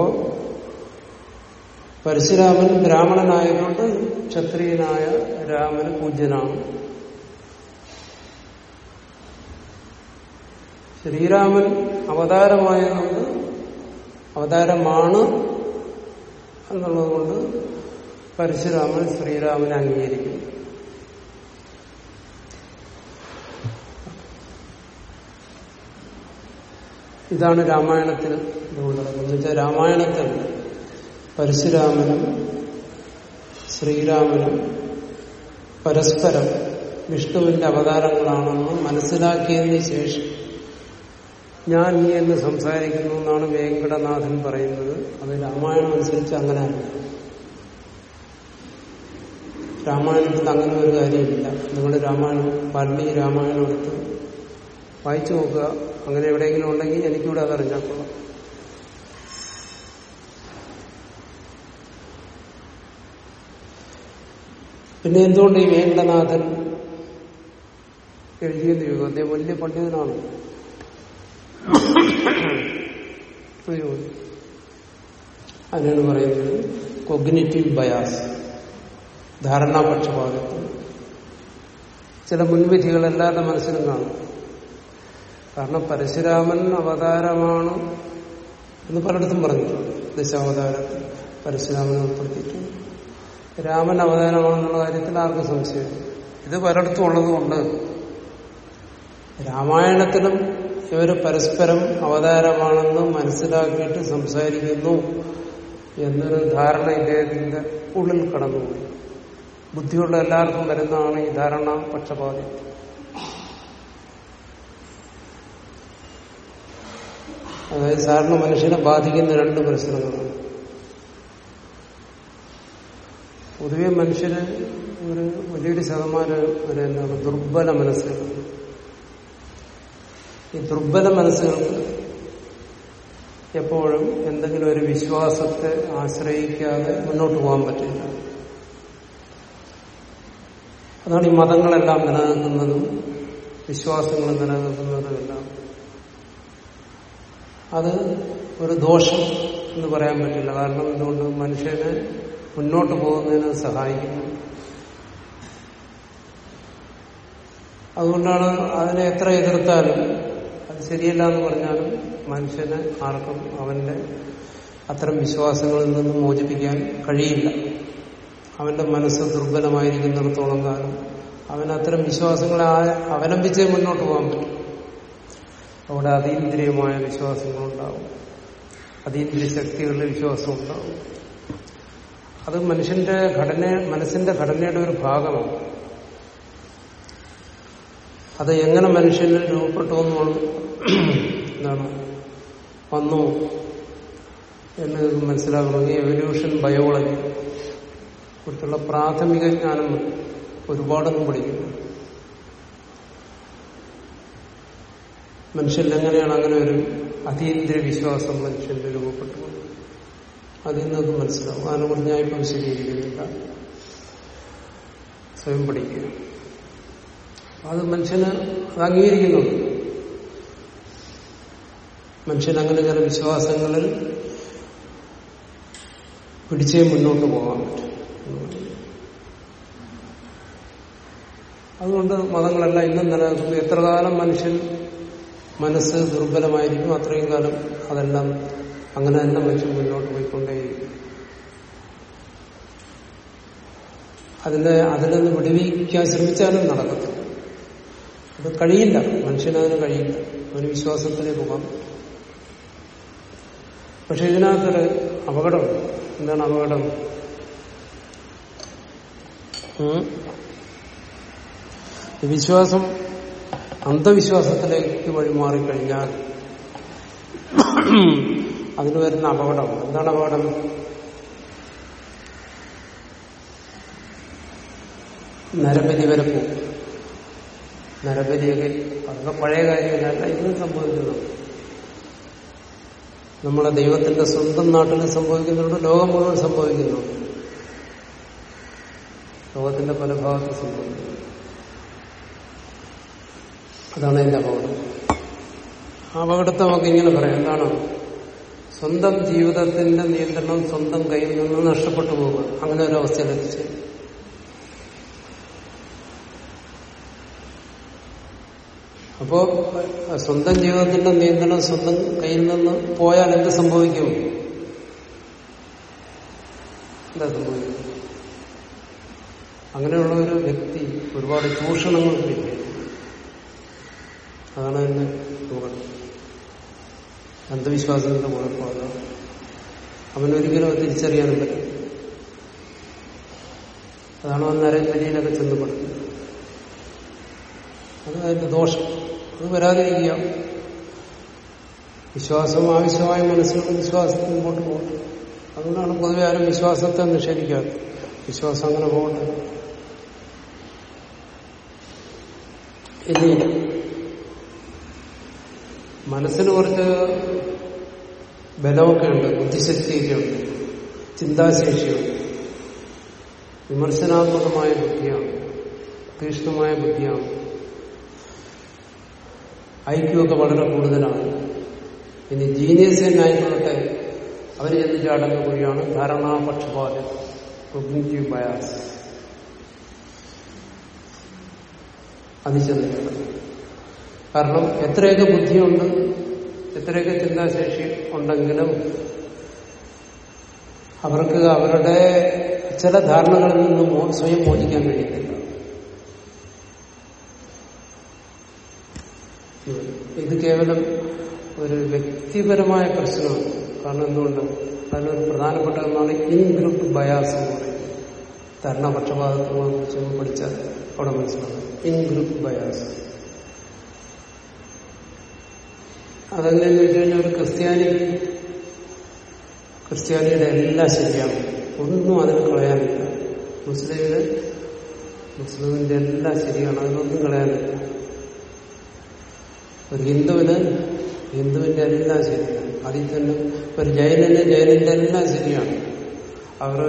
പരശുരാമൻ ബ്രാഹ്മണനായതുകൊണ്ട് ക്ഷത്രിയനായ രാമന് പൂജ്യനാണ്. ശ്രീരാമൻ അവതാരമായതുകൊണ്ട് അവതാരമാണ് എന്നുള്ളതുകൊണ്ട് പരശുരാമൻ ശ്രീരാമനെ അംഗീകരിക്കുന്നു. ഇതാണ് രാമായണത്തിൽ ഉള്ളത് എന്ന് വെച്ചാൽ രാമായണത്തിൽ പരശുരാമനും ശ്രീരാമനും പരസ്പരം വിഷ്ണുവിന്റെ അവതാരങ്ങളാണെന്ന് മനസ്സിലാക്കിയതിന് ശേഷം ഞാൻ നീ എന്ന് സംസാരിക്കുന്നു എന്നാണ് വേങ്കടനാഥൻ പറയുന്നത്. അത് രാമായണം അനുസരിച്ച് അങ്ങനെയല്ല രാമായണത്തിൽ അങ്ങനെ ഒരു കാര്യമില്ല. നിങ്ങൾ രാമായണം വാൽമീകി രാമായണം എടുത്ത് വായിച്ചു നോക്കുക. അങ്ങനെ എവിടെയെങ്കിലും ഉണ്ടെങ്കിൽ എനിക്കിവിടെ അതറിഞ്ഞാൽ കൊള്ളാം. പിന്നെ എന്തുകൊണ്ട് ഈ വേങ്കടനാഥൻ എഴുതിയെന്ന് ചോദിക്കും അദ്ദേഹം വലിയ പണ്ഡിതനാണ്. അതിനാണ് പറയുന്നത്. കൊഗ്നേറ്റീവ് ബയാസ് ധാരണാപക്ഷപാതത്വം. ചില മുൻവിധികൾ എല്ലാവരുടെ മനസ്സിലും കാണും. കാരണം പരശുരാമൻ അവതാരമാണ് എന്ന് പലയിടത്തും പറഞ്ഞിട്ടുണ്ട്. ദശാവതാരത്തിൽ പരശുരാമനെ ഉൾപ്പെടുത്തിയിട്ടുണ്ട് രാമൻ അവതാരമാണെന്നുള്ള കാര്യത്തിൽ ആർക്ക് സംശയം ഇത് പലയിടത്തും ഉള്ളതുകൊണ്ട്. രാമായണത്തിലും ഇവർ പരസ്പരം അവതാരമാണെന്ന് മനസ്സിലാക്കിയിട്ട് സംസാരിക്കുന്നു എന്നൊരു ധാരണ ഇദ്ദേഹത്തിന്റെ ഉള്ളിൽ കടന്നുപോയി. ബുദ്ധിയുള്ള എല്ലാവർക്കും വരുന്നതാണ് ഈ ധാരണ പക്ഷപാതി. അതായത് സാറിന് മനുഷ്യനെ ബാധിക്കുന്ന രണ്ട് പ്രശ്നങ്ങളാണ് പൊതുവെ മനുഷ്യര് ഒരു വലിയൊരു ശതമാനം ഒരു എന്താണ് ദുർബല മനസ്സുകൾ. ഈ ദുർബല മനസ്സുകൾക്ക് എപ്പോഴും എന്തെങ്കിലും ഒരു വിശ്വാസത്തെ ആശ്രയിക്കാതെ മുന്നോട്ട് പോകാൻ പറ്റില്ല. അതാണ് ഈ മതങ്ങളെല്ലാം നിലനിൽക്കുന്നതും വിശ്വാസങ്ങൾ നിലനിൽക്കുന്നതുമെല്ലാം. അത് ഒരു ദോഷം എന്ന് പറയാൻ പറ്റില്ല. കാരണം എന്തുകൊണ്ട് മനുഷ്യനെ മുന്നോട്ട് പോകുന്നതിന് സഹായിക്കുന്നു. അതുകൊണ്ടാണ് അതിനെ എത്ര എതിർത്താലും അത് ശരിയല്ല എന്ന് പറഞ്ഞാലും മനുഷ്യന് ആർക്കും അവന്റെ അത്തരം വിശ്വാസങ്ങളിൽ നിന്നും മോചിപ്പിക്കാൻ കഴിയില്ല. അവന്റെ മനസ്സ് ദുർബലമായിരിക്കുന്നിടത്തോളം കാലം അവൻ അത്തരം വിശ്വാസങ്ങളെ അവലംബിച്ചേ മുന്നോട്ട് പോകാൻ പറ്റും. അവിടെ അതീന്ദ്രിയമായ വിശ്വാസങ്ങളുണ്ടാവും. അതീന്ദ്രിയ ശക്തികളുടെ വിശ്വാസം ഉണ്ടാവും അത് മനുഷ്യന്റെ ഘടന മനസ്സിന്റെ ഘടനയുടെ ഒരു ഭാഗമാണ്. അത് എങ്ങനെ മനുഷ്യനിൽ രൂപപ്പെട്ടു എന്താണ്? വന്നു എന്ന് മനസ്സിലാക്കണമെങ്കിൽ എവല്യൂഷൻ ബയോളജി കുറിച്ചുള്ള പ്രാഥമിക ജ്ഞാനം. ഒരുപാടൊന്നും പഠിക്കുന്നു. മനുഷ്യൻ എങ്ങനെയാണ് അങ്ങനെ ഒരു അതീന്ദ്രിയ വിശ്വാസം മനുഷ്യന്റെ രൂപപ്പെട്ടു? അതിൽ നിന്നത് മനസ്സിലാവും. അതിനെക്കുറിച്ച് ഞാൻ ഇപ്പം വിശദീകരിക്കുന്നില്ല സ്വയം പഠിക്കുക. അത് മനുഷ്യന് അത് അംഗീകരിക്കുന്നുണ്ട്. മനുഷ്യൻ അങ്ങനെ ചില വിശ്വാസങ്ങളിൽ പിടിച്ചേ മുന്നോട്ട് പോകാൻ പറ്റും. അതുകൊണ്ട് മതങ്ങളെല്ലാം ഇന്നും നിലനിൽക്കുന്നു. എത്ര കാലം മനുഷ്യൻ മനസ്സ് ദുർബലമായിരിക്കും അത്രയും കാലം അതെല്ലാം അങ്ങനെ തന്നെ വെച്ച് മുന്നോട്ട് പോയിക്കൊണ്ടേയിരിക്കും അതിനെ അതിൽ നിന്ന് വിടുവിക്കാൻ ശ്രമിച്ചാലും നടക്കത്തില്ല. അത് കഴിയില്ല. മനുഷ്യനതിന് കഴിയില്ല. അവന് വിശ്വാസത്തിലേ പോകാം പക്ഷെ ഇതിനകത്തൊരു അപകടം എന്താണ് അപകടം? വിശ്വാസം അന്ധവിശ്വാസത്തിലേക്ക് വഴിമാറിക്കഴിഞ്ഞാൽ അതിന് വരുന്ന അപകടം. എന്താണ് അപകടം? നരബലി വരെ പോകും. നരബലിയൊക്കെ അതൊക്കെ പഴയ കാര്യമല്ല ഇന്നും സംഭവിക്കുന്നു. നമ്മളെ ദൈവത്തിന്റെ സ്വന്തം നാട്ടിൽ സംഭവിക്കുന്നുണ്ട് ലോകം മുഴുവൻ സംഭവിക്കുന്നു. ലോകത്തിന്റെ പല ഭാഗത്ത് സംഭവിക്കുന്നു. അതാണ് എന്റെ അപകടം. അപകടത്തെ നമുക്ക് ഇങ്ങനെ പറയാം. എന്താണ്? സ്വന്തം ജീവിതത്തിന്റെ നിയന്ത്രണം സ്വന്തം കയ്യിൽ നിന്ന് നഷ്ടപ്പെട്ടു പോകുക. അങ്ങനെ ഒരു അവസ്ഥയിലെത്തിച്ച് അപ്പോ സ്വന്തം ജീവിതത്തിന്റെ നിയന്ത്രണം സ്വന്തം കയ്യിൽ നിന്ന് പോയാൽ എന്ത് സംഭവിക്കും? എന്താ സംഭവിക്കും അങ്ങനെയുള്ള ഒരു വ്യക്തി ഒരുപാട് ചൂഷണങ്ങൾ ചെയ്യും അതാണ് എന്നെ അപകടം അന്ധവിശ്വാസത്തിന്റെ കുഴപ്പമാണ് അവനൊരിക്കലും അത് തിരിച്ചറിയാനും പറ്റും അതാണ് അവൻ നരേന്ദ്രയിലൊക്കെ ചെന്നപ്പെടുന്നത് അത് അതിന്റെ ദോഷം. അത് വരാതിരിക്കുക. വിശ്വാസം ആവശ്യമായ മനസ്സിലുള്ള വിശ്വാസത്തിൽ മുമ്പോട്ട് പോകട്ടെ അതുകൊണ്ടാണ് പൊതുവെ ആരും വിശ്വാസത്തെ നിഷേധിക്കാത്തത്. വിശ്വാസം അങ്ങനെ പോകട്ടെ ഇനി മനസ്സിന് കുറച്ച് ബലമൊക്കെ ഉണ്ട് ബുദ്ധിശക്തിയൊക്കെ ഉണ്ട് ചിന്താശേഷിയുണ്ട് വിമർശനാത്മകമായ ബുദ്ധിയാണ് തീക്ഷ്ണമായ ബുദ്ധിയാണ്. ഐക്യമൊക്കെ വളരെ കൂടുതലാണ്. ഇനി ജീനിയസ് തന്നെ ആയിക്കൊള്ളട്ടെ അവർ ചെന്ന് ചാടുന്ന കുഴിയാണ് ധാരണാപക്ഷപാതം കൊഗ്നിറ്റീവ് ബയാസ് ചാടും കാരണം എത്രയൊക്കെ ബുദ്ധിയുണ്ട് എത്രയൊക്കെ ചിന്താശേഷി ഉണ്ടെങ്കിലും അവർക്ക് അവരുടെ ചില ധാരണകളിൽ നിന്ന് സ്വയം മോചിക്കാൻ കഴിയത്തില്ല ഇത് കേവലം ഒരു വ്യക്തിപരമായ പ്രശ്നമാണ്. കാരണം എന്തുകൊണ്ട്? അതിനൊരു പ്രധാനപ്പെട്ട ഒന്നാണ് ഇൻ ഗ്രൂപ്പ് ബയാസ് എന്ന് പറയുന്നത്. ധാരണപക്ഷപാതത്തെ കുറിച്ച് പഠിച്ചാൽ അവിടെ മനസ്സിലാവും ഇൻ ഗ്രൂപ്പ് ബയാസ്. അതെന്താന്ന് വെച്ച് കഴിഞ്ഞാൽ ഒരു ക്രിസ്ത്യാനി ക്രിസ്ത്യാനിയുടെ എല്ലാം ശരിയാണ് ഒന്നും അതിന് കളയാനില്ല. മുസ്ലിമിന് മുസ്ലിമിന്റെ എല്ലാം ശരിയാണ് അതിനൊന്നും കളയാനില്ല. ഒരു ഹിന്ദുവിന് ഹിന്ദുവിന്റെ എല്ലാം ശരിയാണ് അതിൽ തന്നെ ഒരു ജൈനന് ജൈനന്റെ എല്ലാം ശരിയാണ് അവർ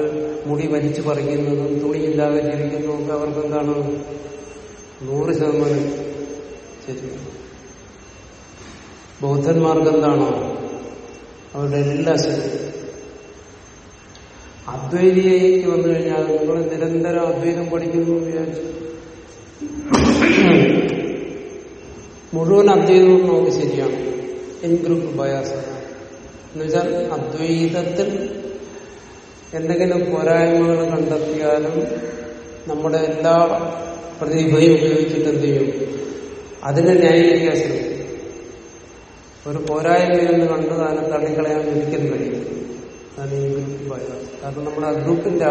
മുടി വലിച്ചു പറിക്കുന്നതും തുണിയില്ലാതെ ജീവിക്കുന്നതും ഒക്കെ അവർക്ക് എന്താണ് നൂറ് ശതമാനം ശരിയാണ്. ബൗദ്ധന്മാർക്ക് എന്താണോ അവരുടെ എല്ലാ ശരി അദ്വൈതിയേക്ക് വന്നു കഴിഞ്ഞാൽ നിങ്ങൾ നിരന്തരം അദ്വൈതം പഠിക്കുന്നു വിചാരിച്ചു. മുഴുവൻ അദ്വൈതവും നമുക്ക് ശരിയാണ്. ഇൻ ഗ്രൂപ്പ് ബയാസ് എന്നുവെച്ചാൽ അദ്വൈതത്തിൽ എന്തെങ്കിലും പോരായ്മകൾ കണ്ടെത്തിയാലും നമ്മുടെ എല്ലാ പ്രതിഭയും ഉപയോഗിച്ചിട്ട് എന്ത് ചെയ്യും? അതിനെ ന്യായീകരിക്കാൻ ശ്രമിക്കും. ഒരു പോരായ്മയെന്ന് കണ്ട് അതിനെ തള്ളിക്കളയാൻ ഒരിക്കലും കഴിയും കാരണം നമ്മുടെ ഗ്രൂപ്പിന്റെ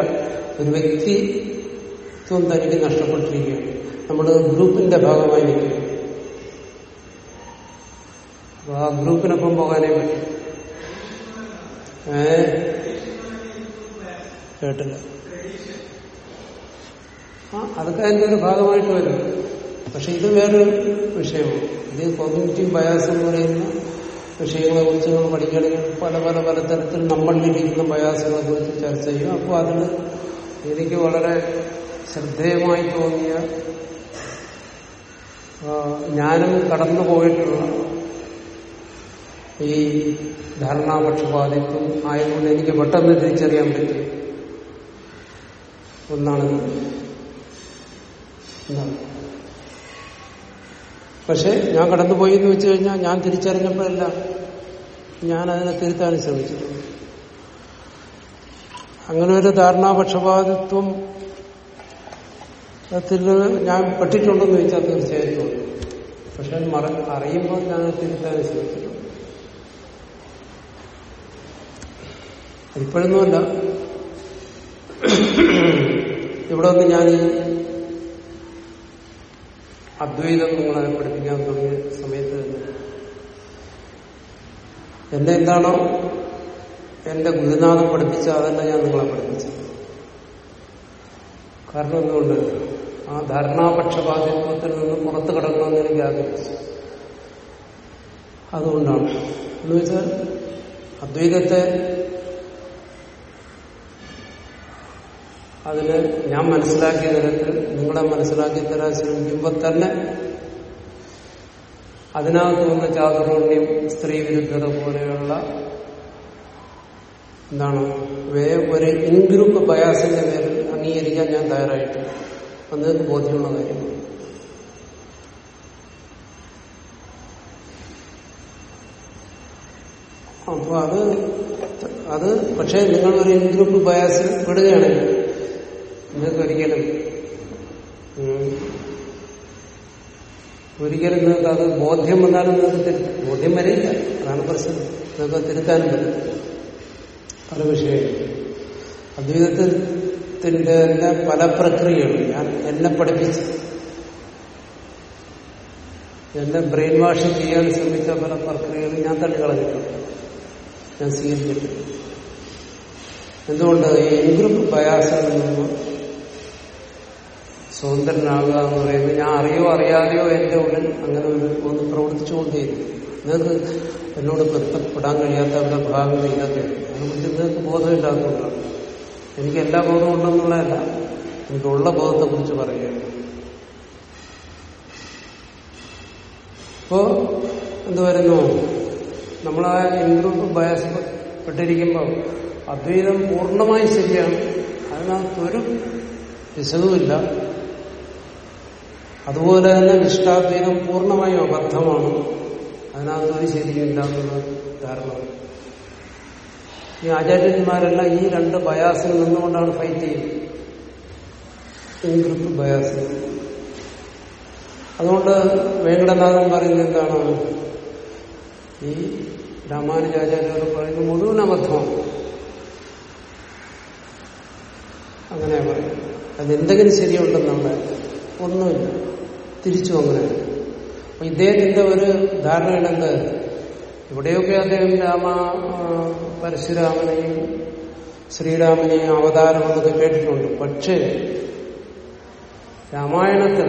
ഒരു വ്യക്തിത്വം തനിക്ക് നഷ്ടപ്പെട്ടിരിക്കുകയാണ്. നമ്മുടെ ഗ്രൂപ്പിന്റെ ഭാഗമായി നിൽക്കുകയാണ്. ആ ഗ്രൂപ്പിനൊപ്പം പോകാനേ പറ്റും. ഏ? കേട്ടില്ല. ആ അതൊക്കെ അതിന്റെ ഒരു ഭാഗമായിട്ട് വരും. പക്ഷെ ഇത് വേറൊരു വിഷയമാണ്. ഇത് കോഗ്നിറ്റീവ് ബയാസ് എന്ന് പറയുന്ന വിഷയങ്ങളെ കുറിച്ച് നമ്മൾ പഠിക്കുകയാണെങ്കിൽ പല പല പല തരത്തിൽ നമ്മളിലിരിക്കുന്ന പ്രയാസങ്ങളെ കുറിച്ച് ചർച്ച ചെയ്യും. അപ്പോൾ അതിൽ എനിക്ക് വളരെ ശ്രദ്ധേയമായി തോന്നിയ ഞാനും കടന്നു പോയിട്ടുള്ള ഈ ധാരണാപക്ഷപാതിത്വം ആയതുകൊണ്ട് എനിക്ക് പെട്ടെന്ന് തിരിച്ചറിയാൻ പറ്റി. ഒന്നാണ് എന്താണ്? പക്ഷെ ഞാൻ കടന്നുപോയി എന്ന് വെച്ചു കഴിഞ്ഞാൽ ഞാൻ തിരിച്ചറിഞ്ഞപ്പോഴല്ല ഞാൻ അതിനെ തിരുത്താൻ ശ്രമിച്ചു അങ്ങനെ ഒരു ധാരണാപക്ഷപാതിത്വം ഞാൻ പെട്ടിട്ടുണ്ടെന്ന് ചോദിച്ചാൽ തീർച്ചയായിട്ടും. പക്ഷെ അറിയുമ്പോൾ ഞാൻ തിരുത്താൻ ശ്രമിച്ചിട്ടുണ്ട്. ഇപ്പോഴൊന്നുമല്ല. ഇവിടെ ഒന്ന് ഞാൻ അദ്വൈതം നിങ്ങളെ പഠിപ്പിക്കാൻ തുടങ്ങിയ സമയത്ത് തന്നെ. എന്നെ എന്താണോ എന്റെ ഗുരുനാഥൻ പഠിപ്പിച്ച അതല്ല ഞാൻ നിങ്ങളെ പഠിപ്പിച്ചത്. കാരണം എന്തുകൊണ്ട്? ആ ധാരണാപക്ഷപാതിത്വത്തിൽ നിന്ന് പുറത്തു കിടക്കണമെന്ന് എനിക്ക് ആഗ്രഹിച്ചു. അതുകൊണ്ടാണ്. എന്ന് വെച്ചാൽ അദ്വൈതത്തെ അതിന് ഞാൻ മനസ്സിലാക്കിയ തരത്തിൽ നിങ്ങളെ മനസ്സിലാക്കി തരാൻ ശ്രമിക്കുമ്പോൾ തന്നെ അതിനകത്ത് വന്ന ചാതുർണ്യം സ്ത്രീ വിരുദ്ധത പോലെയുള്ള എന്താണ് ഒരു ഇൻഗ്രൂപ്പ് ബയാസിന്റെ പേരിൽ അംഗീകരിക്കാൻ ഞാൻ തയ്യാറായിട്ട്. അന്നേക്ക് ബോധ്യമുള്ള കാര്യമാണ്. അപ്പൊ അത് അത് പക്ഷേ നിങ്ങളൊരു ഇൻഗ്രൂപ്പ് ബയാസിൽ വിടുകയാണെങ്കിൽ നിങ്ങൾക്ക് ഒരിക്കലും ഒരിക്കലും നിങ്ങൾക്ക് അത് ബോധ്യം വന്നാലും നിങ്ങൾക്ക് തിരു- ബോധ്യം വരില്ല അതാണ് പ്രശ്നം. നിങ്ങൾക്ക് തിരുത്താനും പറ്റും പല വിഷയങ്ങൾ. അദ്വൈതത്തിന്റെ തന്നെ പല പ്രക്രിയകളും ഞാൻ എന്നെ പഠിപ്പിച്ചു. എന്നെ ബ്രെയിൻ വാഷ് ചെയ്യാൻ ശ്രമിച്ച പല പ്രക്രിയകളും ഞാൻ തള്ളിക്കളഞ്ഞിട്ടുണ്ട്. ഞാൻ സ്വീകരിച്ചിട്ടുണ്ട്. എന്തുകൊണ്ട് ഈ ഇൻഗ്രൂപ്പ് ബയാസിൽ നിന്ന് സ്വതന്ത്രനാകുക എന്ന് പറയുന്നത് ഞാൻ അറിയോ അറിയാതെയോ എന്റെ ഉള്ളിൽ അങ്ങനെ ഒരു ഒന്ന് പ്രവർത്തിച്ചുകൊണ്ടേയിരുന്നു നിങ്ങൾക്ക് എന്നോട് പൊരുത്തപ്പെടാൻ കഴിയാത്തവരുടെ ഭാഗം ഇല്ലാത്ത അതിനെക്കുറിച്ച് നിങ്ങൾക്ക് ബോധമില്ലാത്തതുകൊണ്ടാണ്. എനിക്ക് എല്ലാ ബോധവും ഉണ്ടെന്നുള്ളതല്ല എനിക്കുള്ള ബോധത്തെ കുറിച്ച് പറയുകയാണ് അപ്പോ എന്ത് വരുന്നു? നമ്മളാ ഇൻഗ്രൂപ്പ് ബയസ് പെട്ടിരിക്കുമ്പോൾ അദ്വൈതം പൂർണമായും ശരിയാണ്. അതിനകത്തൊരു വിശദവുമില്ല. അതുപോലെ തന്നെ നിഷ്ഠാദ്വൈതം പൂർണമായും അബദ്ധമാണ്. അതിനകത്തൊരു ശരിയില്ല എന്നുള്ള ധാരണ. ഈ ആചാര്യന്മാരെല്ലാം ഈ രണ്ട് ബയാസിൽ നിന്നുകൊണ്ടാണ് ഫൈറ്റ് ചെയ്യുന്നത്. ബയാസ്. അതുകൊണ്ട് വേങ്കടനാഥൻ പറയുന്നത് എന്താണ്? ഈ രാമാനുജാചാര്യർ പറയുന്നത് മുഴുവൻ അബദ്ധമാണ്. അങ്ങനെ പറയും അതെന്തെങ്കിലും ശരിയുണ്ടെന്നുണ്ടായിരുന്നു ഒന്നുമില്ല. തിരിച്ചു അങ്ങനെ അപ്പൊ ഇദ്ദേഹത്തിന്റെ ഒരു ധാരണയുണ്ടെന്ത് ഇവിടെയൊക്കെ അദ്ദേഹം രാമ പരശുരാമനെയും ശ്രീരാമനെയും അവതാരം എന്നൊക്കെ കേട്ടിട്ടുണ്ട്. പക്ഷേ രാമായണത്തിൽ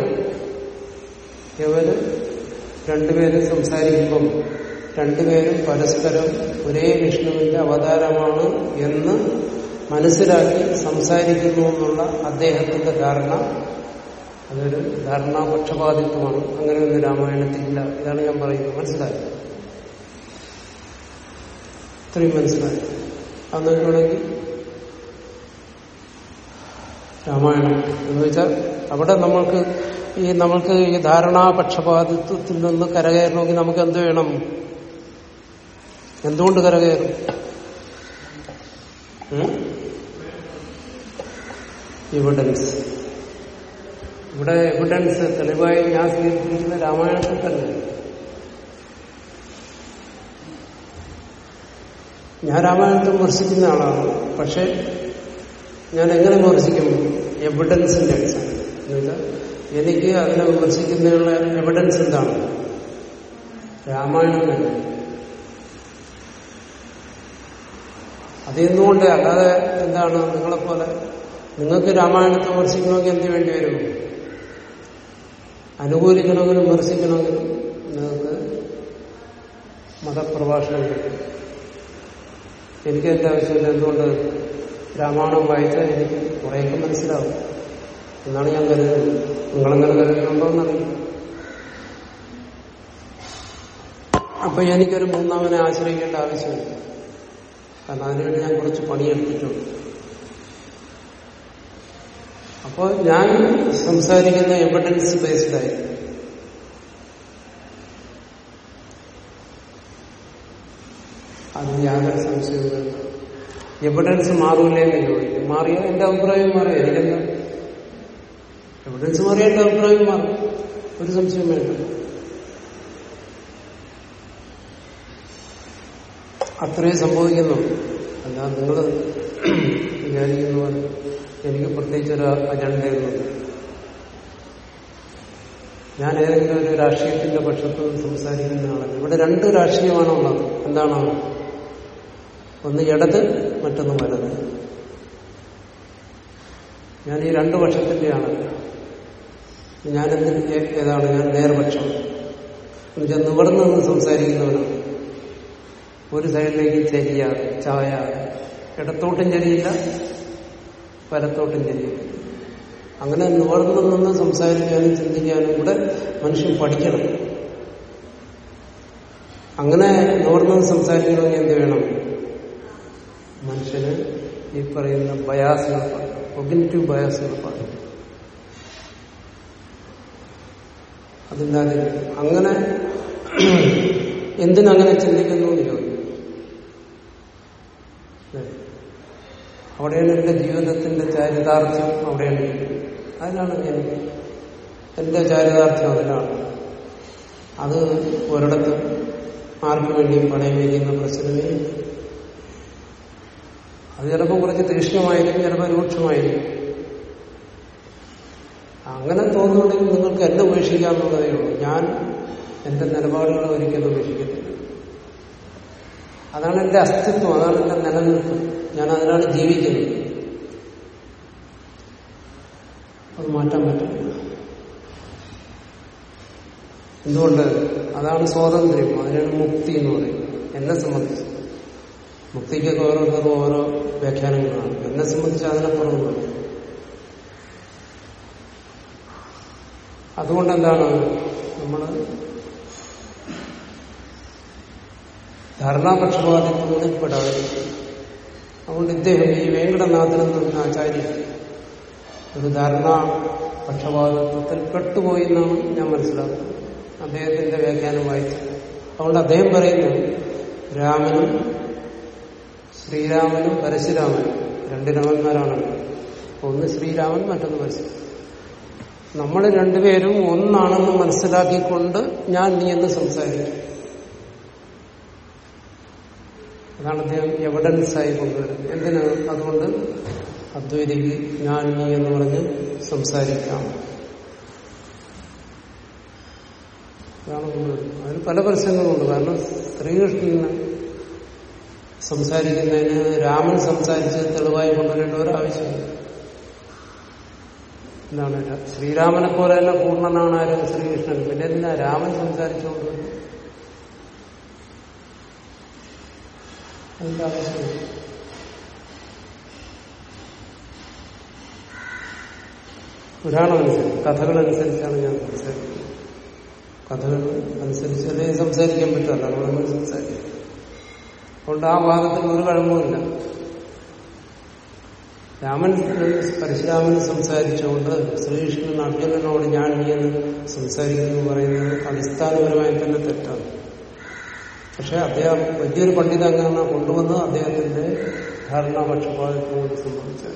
ഇവർ രണ്ടുപേരും സംസാരിക്കുമ്പം രണ്ടുപേരും പരസ്പരം ഒരേ വിഷ്ണുവിന്റെ അവതാരമാണ് എന്ന് മനസ്സിലാക്കി സംസാരിക്കുന്നു എന്നുള്ള അദ്ദേഹത്തിന്റെ ധാരണ അതൊരു ധാരണാപക്ഷപാതിത്വമാണ്. അങ്ങനെയൊന്നും രാമായണത്തിലില്ല ഇതാണ് ഞാൻ പറയുന്നത്. മനസ്സിലായത് ഇത്രയും മനസ്സിലായി? നോക്കുകയാണെങ്കിൽ രാമായണം. എന്ന് വെച്ചാൽ അവിടെ നമ്മൾക്ക് ഈ നമ്മൾക്ക് ഈ ധാരണാപക്ഷപാതിത്വത്തിൽ നിന്ന് കരകയറണമെങ്കിൽ നമുക്ക് എന്ത് വേണം? എന്തുകൊണ്ട് കരകയറും? എവിഡൻസ് ഇവിടെ എവിഡൻസ് തെളിവായി ഞാൻ സ്വീകരിച്ചിരിക്കുന്ന രാമായണത്തിൽ തന്നെ ഞാൻ രാമായണത്തെ വിമർശിക്കുന്ന ആളാണ്. പക്ഷെ ഞാൻ എങ്ങനെ വിമർശിക്കും? എവിഡൻസിന്റെ അടിസ്ഥാനം. എനിക്ക് അതിനെ വിമർശിക്കുന്നതിനുള്ള എവിഡൻസ് എന്താണ്? രാമായണം തന്നെ അതെന്തുകൊണ്ട് അല്ലാതെ എന്താണ് നിങ്ങളെപ്പോലെ? നിങ്ങൾക്ക് രാമായണത്തെ വിമർശിക്കണമെങ്കിൽ എന്ത് വേണ്ടി വരും? അനുകൂലിക്കണമെങ്കിലും വിമർശിക്കണമെങ്കിലും നിങ്ങൾക്ക് മതപ്രഭാഷണം കിട്ടും. എനിക്ക് എന്റെ ആവശ്യമില്ല. എന്തുകൊണ്ട് രാമായണം വായിച്ചാൽ എനിക്ക് കുറേയൊക്കെ മനസ്സിലാവും. എന്നാണ് ഞാൻ കരുതുന്നത്. നിങ്ങളെങ്ങനെ കരുതുന്നുണ്ടോ എന്നറിയും അപ്പൊ എനിക്കൊരു മൂന്നാമനെ ആശ്രയിക്കേണ്ട ആവശ്യമില്ല. കാരണം അതിനുവേണ്ടി ഞാൻ കുറച്ച് പണിയെടുത്തിട്ടുണ്ട്. അപ്പോൾ ഞാൻ സംസാരിക്കുന്ന എവിഡൻസ് ബേസ്ഡായി അത് യാതൊരു സംശയമില്ല എവിഡൻസ് മാറൂലേ എന്ന് ചോദിക്കും. മാറിയാൽ എന്റെ അഭിപ്രായം മാറി എനിക്കെന്താ? എവിഡൻസ് മാറിയാൽ എന്റെ അഭിപ്രായം മാറി. ഒരു സംശയം വേണ്ട. അത്രയും സംഭവിക്കുന്നു അല്ല നിങ്ങൾ വിചാരിക്കുന്നു എനിക്ക് പ്രത്യേകിച്ച് ഒരു അജണ്ടയൊന്നുമില്ല ഞാൻ ഏതെങ്കിലും ഒരു രാഷ്ട്രീയത്തിന്റെ പക്ഷത്ത് സംസാരിക്കുന്ന ആളാണ് ഇവിടെ രണ്ട് രാഷ്ട്രീയമാണ് ഉള്ളത്. എന്താണ്? ഒന്ന് ഇടത് മറ്റൊന്ന് വലത്. ഞാൻ ഈ രണ്ടു പക്ഷത്തിന്റെ ആളല്ല ഞാനെന്തിന് ഏ- ഏതാണ്? ഞാൻ നേർപക്ഷം. എന്നുവെച്ചാൽ നിവർന്ന് നിന്ന് സംസാരിക്കുന്നവനാണ് ഒരു സൈഡിലേക്ക് ചരിയാതെ ചായാതെ ഇടത്തോട്ടും ചരിയില്ല വലത്തോട്ടും തിരിയും. അങ്ങനെ നിവർന്നു നിന്ന് സംസാരിക്കാനും ചിന്തിക്കാനും കൂടെ മനുഷ്യൻ പഠിക്കണം. അങ്ങനെ നിവർന്നു സംസാരിക്കണമെങ്കിൽ എന്ത് വേണം? മനുഷ്യന് ഈ പറയുന്ന ബയാസുകൾ ഒഗ്നറ്റീവ് ബയാസുകൾ പാടില്ല അതില്ലാതെ അങ്ങനെ എന്തിനങ്ങനെ ചിന്തിക്കുന്നു എന്ന് ചോദിക്കും. അവിടെയാണ് എന്റെ ജീവിതത്തിന്റെ ചാരിതാർത്ഥ്യം അവിടെയാണ്. അതിനാണ് എനിക്ക് എന്റെ ചാരിതാർത്ഥ്യം അതിലാണ് അത് ഒരിടത്ത് ആർക്കു വേണ്ടിയും പണയം വയ്ക്കുന്ന പ്രശ്നമേ. അത് ചിലപ്പോൾ കുറച്ച് തീക്ഷ്ണമായിരിക്കും ചിലപ്പോൾ രൂക്ഷമായിരിക്കും അങ്ങനെ തോന്നുന്നുണ്ടെങ്കിൽ നിങ്ങൾക്ക് എന്നെ ഉപേക്ഷിക്കാമെന്നുള്ളതേ ഉള്ളൂ ഞാൻ എന്റെ നിലപാടുകൾ ഒരിക്കലും ഉപേക്ഷിക്കത്തില്ല അതാണ് എന്റെ അസ്തിത്വം അതാണ് എന്റെ നിലനിൽപ്പ്. ഞാൻ അതിനാണ് ജീവിക്കുന്നത്. അത് മാറ്റാൻ പറ്റില്ല. എന്തുകൊണ്ട്? അതാണ് സ്വാതന്ത്ര്യം. അതിനാണ് മുക്തി എന്ന് പറയുന്നത്. എന്നെ സംബന്ധിച്ച്. മുക്തിക്കൊക്കെ ഓരോരുത്തർക്കും ഓരോ വ്യാഖ്യാനങ്ങളാണ്. എന്നെ സംബന്ധിച്ച് അതിനപ്പുറം അതുകൊണ്ട് എന്താണ് നമ്മൾ ധാരണാപക്ഷപാതിത്വങ്ങളിൽ പെടാതെ അതുകൊണ്ട് ഇദ്ദേഹം ഈ വേങ്കടനാഥൻ പറഞ്ഞ ആചാര്യൻ ഒരു ധാരണാ പക്ഷപാതത്വത്തിൽ പെട്ടുപോയി എന്നാണ് ഞാൻ മനസ്സിലാക്കുന്നത്. അദ്ദേഹത്തിന്റെ വ്യാഖ്യാനം വായിച്ചു. അതുകൊണ്ട് അദ്ദേഹം പറയുന്നു രാമനും ശ്രീരാമനും പരശുരാമനും രണ്ട് രാമന്മാരാണ് ഒന്ന് ശ്രീരാമൻ മറ്റൊന്ന് പരശുരാമൻ. നമ്മൾ രണ്ടുപേരും ഒന്നാണെന്ന് മനസ്സിലാക്കിക്കൊണ്ട് ഞാൻ നീ എന്ന് സംസാരിക്കും. അതാണ് അദ്ദേഹം എവിഡൻസായി കൊണ്ടുവരുന്നത് എന്തിനാ? അതുകൊണ്ട് അദ്വൈതിക്ക് ഞാൻ നീ എന്ന് പറഞ്ഞ് സംസാരിക്കാം. അതാണ് അതിന് പല പ്രശ്നങ്ങളുണ്ട്. കാരണം ശ്രീകൃഷ്ണന് സംസാരിക്കുന്നതിന് രാമൻ സംസാരിച്ച് തെളിവായി കൊണ്ടുവരേണ്ട ഒരു ആവശ്യമില്ല. എന്താണ്? ശ്രീരാമനെ പോലെ തന്നെ പൂർണനാണ് ആരും ശ്രീകൃഷ്ണൻ. പിന്നെ രാമൻ സംസാരിച്ചുകൊണ്ട് അതിന്റെ ആവശ്യമില്ല പുരാണമനുസരിച്ച് കഥകളനുസരിച്ചാണ് ഞാൻ സംസാരിക്കുന്നത്. കഥകൾ അനുസരിച്ചല്ലേ സംസാരിക്കാൻ പറ്റില്ല നമ്മളൊന്നും സംസാരിക്കും അതുകൊണ്ട് ആ ഭാഗത്തിൽ ഒരു കഴമ്പുമില്ല രാമൻ പരശുരാമൻ സംസാരിച്ചുകൊണ്ട് ശ്രീകൃഷ്ണൻ അർജുനനോട് ഞാൻ ഇങ്ങനെ സംസാരിക്കുന്നു പറയുന്നത് അടിസ്ഥാനപരമായി തന്നെ തെറ്റാണ്. പക്ഷെ അദ്ദേഹം വലിയൊരു പണ്ഡിത അങ്ങനെ കൊണ്ടുവന്ന് അദ്ദേഹത്തിന്റെ ധാരണാപക്ഷപാതത്തിനോട് സംഭവിച്ചത്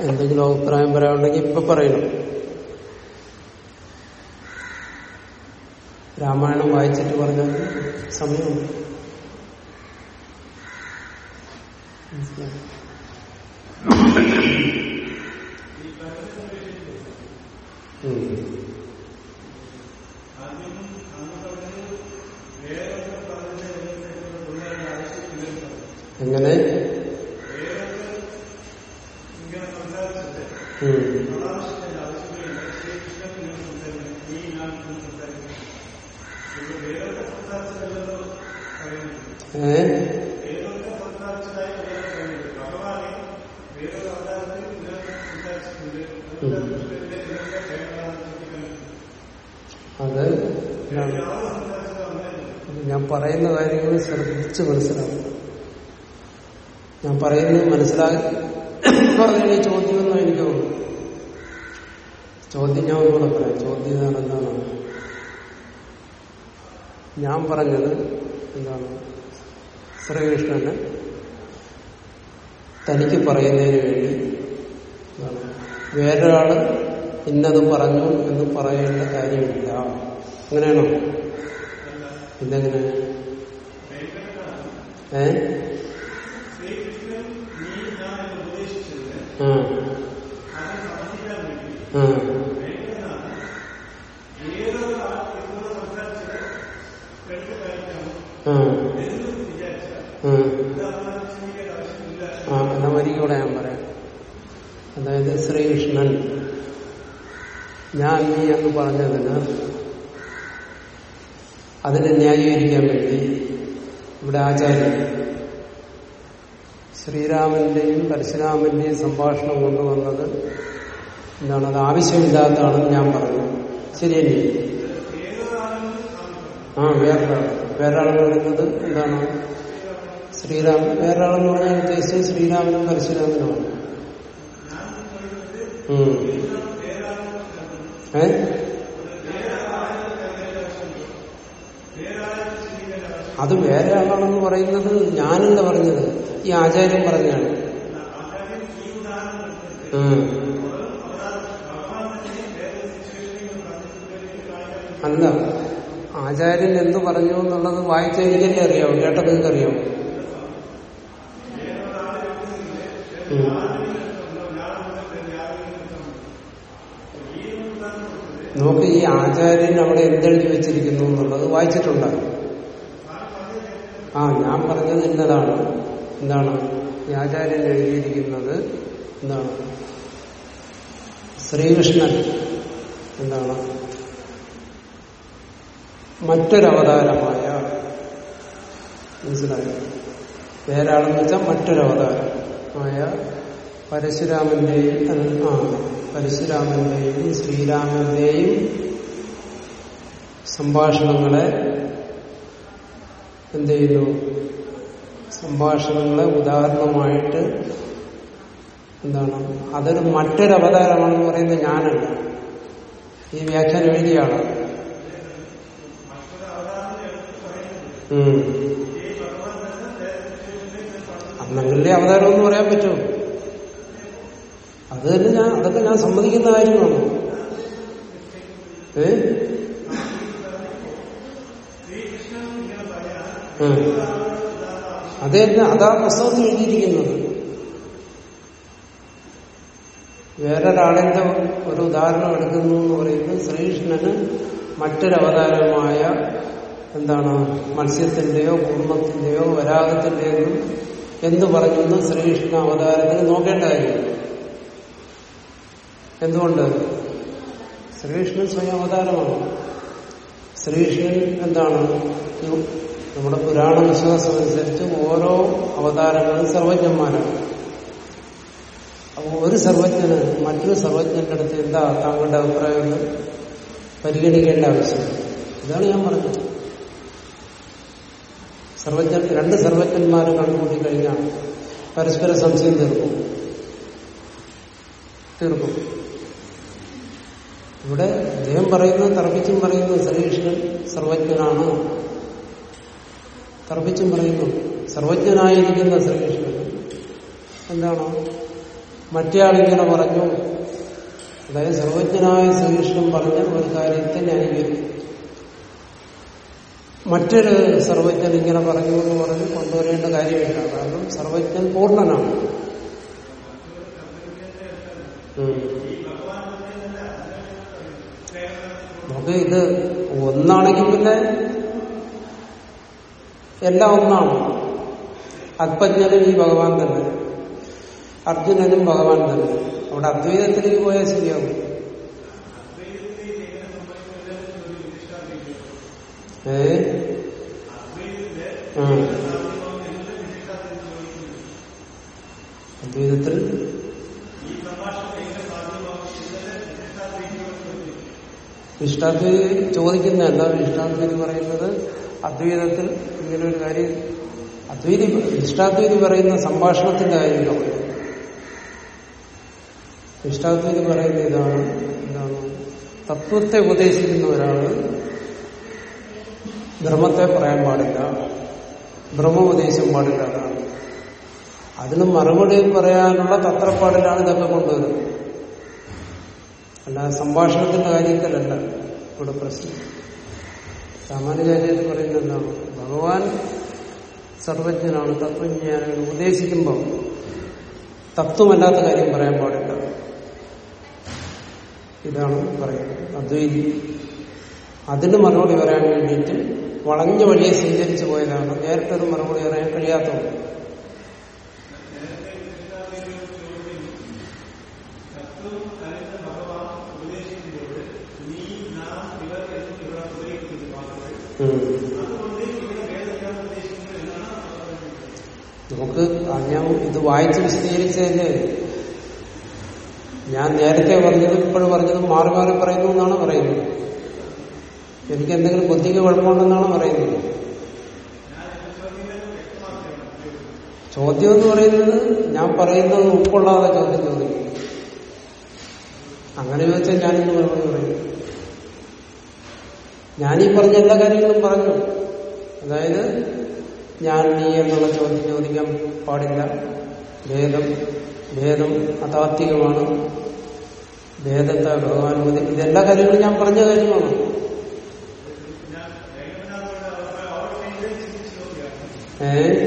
എന്തെങ്കിലും അഭിപ്രായം പറയാനുണ്ടെങ്കിൽ ഇപ്പൊ പറയണം. രാമായണം വായിച്ചിട്ട് പറഞ്ഞാൽ സമയം മനസ്സിലായോ? എങ്ങനെ. അത്. ഞാൻ പറയുന്ന കാര്യങ്ങൾ ശ്രദ്ധിച്ച് മനസ്സിലാക്കും ഞാൻ പറയുന്നത് മനസ്സിലാക്കി. പറഞ്ഞ ചോദ്യമൊന്നും എനിക്ക് തോന്നുന്നു ചോദ്യം ഞാൻ ഒന്നുകൂടെ പറയാം. ചോദ്യം എന്താണ് ഞാൻ പറഞ്ഞത് എന്താണ്? ശ്രീകൃഷ്ണന് തനിക്ക് പറയുന്നതിന് വേണ്ടി വേറൊരാൾ ഇന്നത് പറഞ്ഞു എന്ന് പറയേണ്ട കാര്യമില്ല. അങ്ങനെയാണോ? ഇതെങ്ങനെ ഏ? ആ വരികൂടെ ഞാൻ പറയാം. അതായത് ശ്രീകൃഷ്ണൻ ഞാൻ നീ എന്ന് പറഞ്ഞതിന് അതിനെ ന്യായീകരിക്കാൻ വേണ്ടി ഇവിടെ ആചാര്യൻ ശ്രീരാമന്റെയും പരശുരാമന്റെയും സംഭാഷണം കൊണ്ടുവന്നത് എന്താണ് അത് ആവശ്യമില്ലാത്തതാണെന്ന് ഞാൻ പറഞ്ഞു. ശരിയല്ലേ ആ വേറൊരാൾ. വേറൊരാളെന്ന് പറയുന്നത് എന്താണ്? ശ്രീരാമൻ. വേറൊരാളെന്ന് പറഞ്ഞാൽ ഉദ്ദേശിച്ചത് ശ്രീരാമനും പരശുരാമനുമാണ് ഉം. ഏ അത് വേറെ ആളാണെന്ന് പറയുന്നത് ഞാനല്ല പറഞ്ഞത്. ഈ ആചാര്യൻ പറഞ്ഞാണ്. അല്ല ആചാര്യൻ എന്ത് പറഞ്ഞു എന്നുള്ളത് വായിച്ച എനിക്കല്ലേ അറിയാവൂ. കേട്ടത് നിങ്ങൾക്കറിയാമോ ഉം. നോക്ക് ഈ ആചാര്യൻ അവിടെ എന്തെഴുതി വെച്ചിരിക്കുന്നു എന്നുള്ളത് വായിച്ചിട്ടുണ്ടാകും. ആ ഞാൻ പറഞ്ഞത് ഇന്നതാണ്. എന്താണ്? ആചാര്യൻ എഴുതിയിരിക്കുന്നത് എന്താണ്? ശ്രീകൃഷ്ണൻ എന്താണ്? മറ്റൊരവതാരമായ മനസ്സിലായി? വേറാളെന്ന് വെച്ചാൽ മറ്റൊരവതാരമായ പരശുരാമന്റെയും ആ പരശുരാമന്റെയും ശ്രീരാമന്റെയും സംഭാഷണങ്ങളെ എന്ത് ചെയ്യുന്നു സംഭാഷണങ്ങളെ ഉദാഹരണമായിട്ട് എന്താണ്? അതൊരു മറ്റൊരു അവതാരമാണെന്ന് പറയുന്നത് ഞാനല്ല. ഈ വ്യാഖ്യാനം എഴുതിയാണ്. അന്നങ്ങളിലെ അവതാരം എന്ന് പറയാൻ പറ്റുമോ അത് തന്നെ ഞാൻ അതൊക്കെ ഞാൻ സമ്മതിക്കുന്ന കാര്യമാണ്. ഏ? അത് അതാ പുസ്തകത്തിൽ എഴുതിയിരിക്കുന്നത്. വേറൊരാളിന്റെ ഒരു ഉദാഹരണം എടുക്കുന്നു എന്ന് പറയുന്നത് ശ്രീകൃഷ്ണന് മറ്റൊരവതാരമായ എന്താണ് മത്സ്യത്തിന്റെയോ കുടുംബത്തിന്റെയോ വരാഗത്തിന്റെയോ എന്ത് പറഞ്ഞു ശ്രീകൃഷ്ണ അവതാരത്തിന് നോക്കേണ്ട കാര്യം. എന്തുകൊണ്ട്? ശ്രീകൃഷ്ണൻ സ്വയം അവതാരമാണ്. ശ്രീകൃഷ്ണൻ എന്താണ്? നമ്മുടെ പുരാണ വിശ്വാസം അനുസരിച്ച് ഓരോ അവതാരങ്ങളും സർവജ്ഞന്മാരാണ്. അപ്പോൾ ഒരു സർവജ്ഞന് മറ്റൊരു സർവജ്ഞന്റെ അടുത്ത് എന്താ താങ്കളുടെ അഭിപ്രായം പരിഗണിക്കേണ്ട ആവശ്യമില്ല. ഇതാണ് ഞാൻ പറഞ്ഞത്. സർവജ്ഞൻ രണ്ട് സർവജ്ഞന്മാർ കണ്ടുകൂട്ടി കഴിഞ്ഞാൽ പരസ്പര സംശയം തീർക്കും. തീർക്കും. ഇവിടെ അദ്ദേഹം പറയുന്നത് തർപ്പിച്ചും പറയുന്നത് ശ്രീകൃഷ്ണൻ സർവജ്ഞനാണ്. തർപ്പിച്ചും പറയുന്നു. സർവജ്ഞനായിരിക്കുന്ന ശ്രീകൃഷ്ണൻ. എന്താണ്? മറ്റേയാളിങ്ങനെ പറഞ്ഞു. അതായത് സർവജ്ഞനായ ശ്രീകൃഷ്ണൻ പറഞ്ഞ ഒരു കാര്യത്തെ ന്യായീകരിക്കും മറ്റൊരു സർവജ്ഞൻ ഇങ്ങനെ പറഞ്ഞു എന്ന് പറഞ്ഞ് കൊണ്ടുവരേണ്ട കാര്യമില്ല. കാരണം സർവജ്ഞൻ പൂർണനാണ്. നമുക്ക് ഇത് ഒന്നാണെങ്കിൽ പിന്നെ എല്ലാം ഒന്നാണ്. അത്പജ്ഞനും ഈ ഭഗവാൻ തന്നെ. അർജുനനും ഭഗവാൻ തന്നെ. അവിടെ അദ്വൈതത്തിലേക്ക് പോയാൽ ശരിയാവും. ഏ. അദ്വൈതത്തിൽ? ഇഷ്ടാദ്വൈതി ചോദിക്കുന്നതല്ല ഇഷ്ടാദ്വൈതി പറയുന്നത്? അദ്വൈതത്തിൽ ഇങ്ങനെ ഒരു കാര്യം അദ്വൈതി ഇഷ്ടാദ്വൈതി പറയുന്ന സംഭാഷണത്തിന്റെ കാര്യമില്ല. ഇഷ്ടാദ്വൈതി പറയുന്ന ഇതാണ് എന്താണ്? തത്വത്തെ ഉപദേശിക്കുന്ന ഒരാൾ ബ്രഹ്മത്തെ പറയാൻ പാടില്ല. ബ്രഹ്മോപദേശം പാടില്ല എന്നാണ്. അതിന് മറുപടി പറയാനുള്ള തത്രപ്പാടിലാണ് ഇതൊക്കെ കൊണ്ടുവരുന്നത്. അല്ലാതെ സംഭാഷണത്തിന്റെ കാര്യത്തിലല്ല ഇവിടെ പ്രശ്നം. സാമാന്യചാര്യത്തിൽ പറയുന്നത് എന്താണ് ഭഗവാൻ സർവജ്ഞനാണ് തത്വജ്ഞാനാണ് ഉപദേശിക്കുമ്പോൾ തത്വമല്ലാത്ത കാര്യം പറയാൻ പാടില്ല. ഇതാണ് പറയുന്നത്. അദ്വൈതി അതിന് മറുപടി പറയാൻ വേണ്ടിയിട്ട് വളഞ്ഞ വഴിയെ സ്വീകരിച്ചു പോയതാണ്. നേരിട്ടൊരു മറുപടി പറയാൻ കഴിയാത്തത് നമുക്ക് ഞാൻ ഇത് വായിച്ച് വിശദീകരിച്ചതല്ലേ ഞാൻ നേരത്തെ പറഞ്ഞത് ഇപ്പോഴും പറഞ്ഞത് മാറി മാറി പറയുന്നു എന്നാണ് പറയുന്നത്. എനിക്ക് എന്തെങ്കിലും ബുദ്ധിക്ക് കുഴപ്പമുണ്ടെന്നാണ് പറയുന്നത്. ചോദ്യം എന്ന് പറയുന്നത് ഞാൻ പറയുന്നത് ഉൾക്കൊള്ളാതെ ചോദ്യം ചോദിക്കും. അങ്ങനെ ചോദിച്ചാൽ ഞാനിന്ന് മറുപടി പറയും ഞാനീ പറഞ്ഞ എല്ലാ കാര്യങ്ങളും പറഞ്ഞു. അതായത് ഞാൻ നീ എന്നുള്ള ചോദ്യം ചോദിക്കാൻ പാടില്ല. ഭേദം ഭേദം അതാത്വികമാണ്. ഭേദത്തെ ഭഗവാൻ മതി ഇതെല്ലാ കാര്യങ്ങളും ഞാൻ പറഞ്ഞ കാര്യമാണ്. ഏ?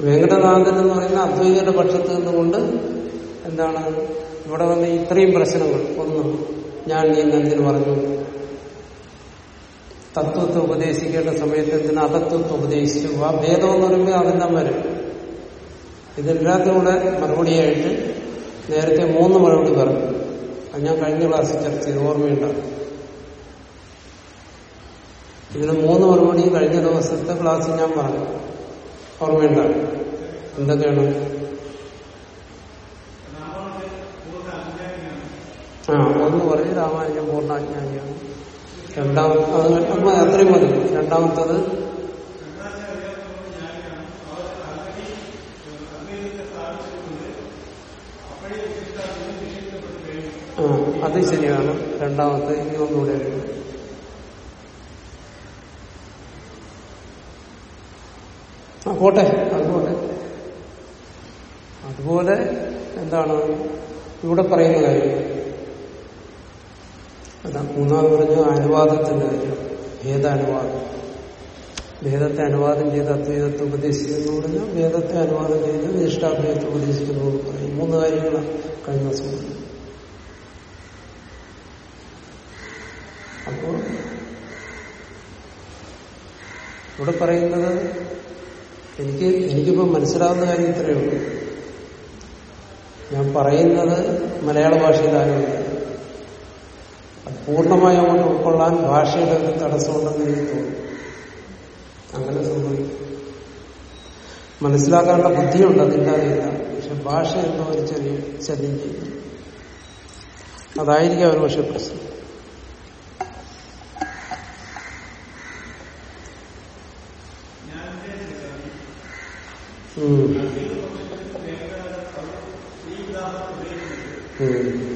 വെങ്കടനാഥൻ എന്ന് പറയുന്ന അദ്വൈതയുടെ പക്ഷത്ത് നിന്നുകൊണ്ട് എന്താണ്? ഇവിടെ വന്ന ഇത്രയും പ്രശ്നങ്ങൾ. ഒന്ന് ഞാൻ നീ എന്തിന് പറഞ്ഞു? തത്വത്തെ ഉപദേശിക്കേണ്ട സമയത്ത് എന്തിന് അതത്വത്തെ ഉപദേശിച്ചു? ആ ഭേദം എന്ന് പറയുമ്പോൾ അതെല്ലാം വരും. ഇതെല്ലാത്തിനും കൂടെ മറുപടിയായിട്ട് നേരത്തെ മൂന്ന് മറുപടി പറഞ്ഞു. അത് ഞാൻ കഴിഞ്ഞ ക്ലാസ്സിൽ ചർച്ച ചെയ്ത് ഓർമ്മയുണ്ട് ഇതിന് മൂന്ന് മറുപടി കഴിഞ്ഞ ദിവസത്തെ ക്ലാസ്സിൽ ഞാൻ പറഞ്ഞു. ഓർമ്മയുണ്ട എന്തൊക്കെയാണ്? ആ. ഒന്ന് പറഞ്ഞ് രാമാനുജൻ പൂർണാജ്ഞാനിയാണ്. രണ്ടാമത് അത് അത്രയും മതി. രണ്ടാമത്തത് അത് ശരിയാണ്. രണ്ടാമത്തെ ഇനി ഒന്നുകൂടെ. ആ പോട്ടെ. അതുപോലെ. അതുപോലെ എന്താണ്? ഇവിടെ പറയുന്ന കാര്യം. അതാ മൂന്നാമത് പറഞ്ഞ അനുവാദത്തിന്റെ കാര്യം ഭേദാനുവാദം ഭേദത്തെ അനുവാദം ചെയ്ത് അദ്വൈതത്തെ ഉപദേശിക്കുന്നു പറഞ്ഞാൽ ഭേദത്തെ അനുവാദം ചെയ്ത് നിഷ്ഠാദ്വൈതത്തെ ഉപദേശിക്കുന്നു പറയും. മൂന്ന് കാര്യങ്ങളാണ് കഴിഞ്ഞ ദിവസം അപ്പോൾ അപ്പോ ഇവിടെ പറയുന്നത് എനിക്ക് എനിക്കിപ്പോ മനസ്സിലാവുന്ന കാര്യം ഇത്രയേ ഉള്ളൂ. ഞാൻ പറയുന്നത് മലയാള ഭാഷയിലായതുകൊണ്ട് അത് പൂർണമായി അങ്ങോട്ട് ഉൾക്കൊള്ളാൻ ഭാഷയുടെ ഒരു തടസ്സമുണ്ടെന്ന് എനിക്ക് തോന്നുന്നു അങ്ങനെ സംഭവിക്കും മനസ്സിലാക്കാനുള്ള ബുദ്ധിയുണ്ട് അതില്ലാതില്ല പക്ഷെ ഭാഷ എന്തോ ഒരു ചെറിയ ശല്യം ചെയ്യും അതായിരിക്കും ഒരു പക്ഷെ പ്രശ്നം ഉം. ഉം.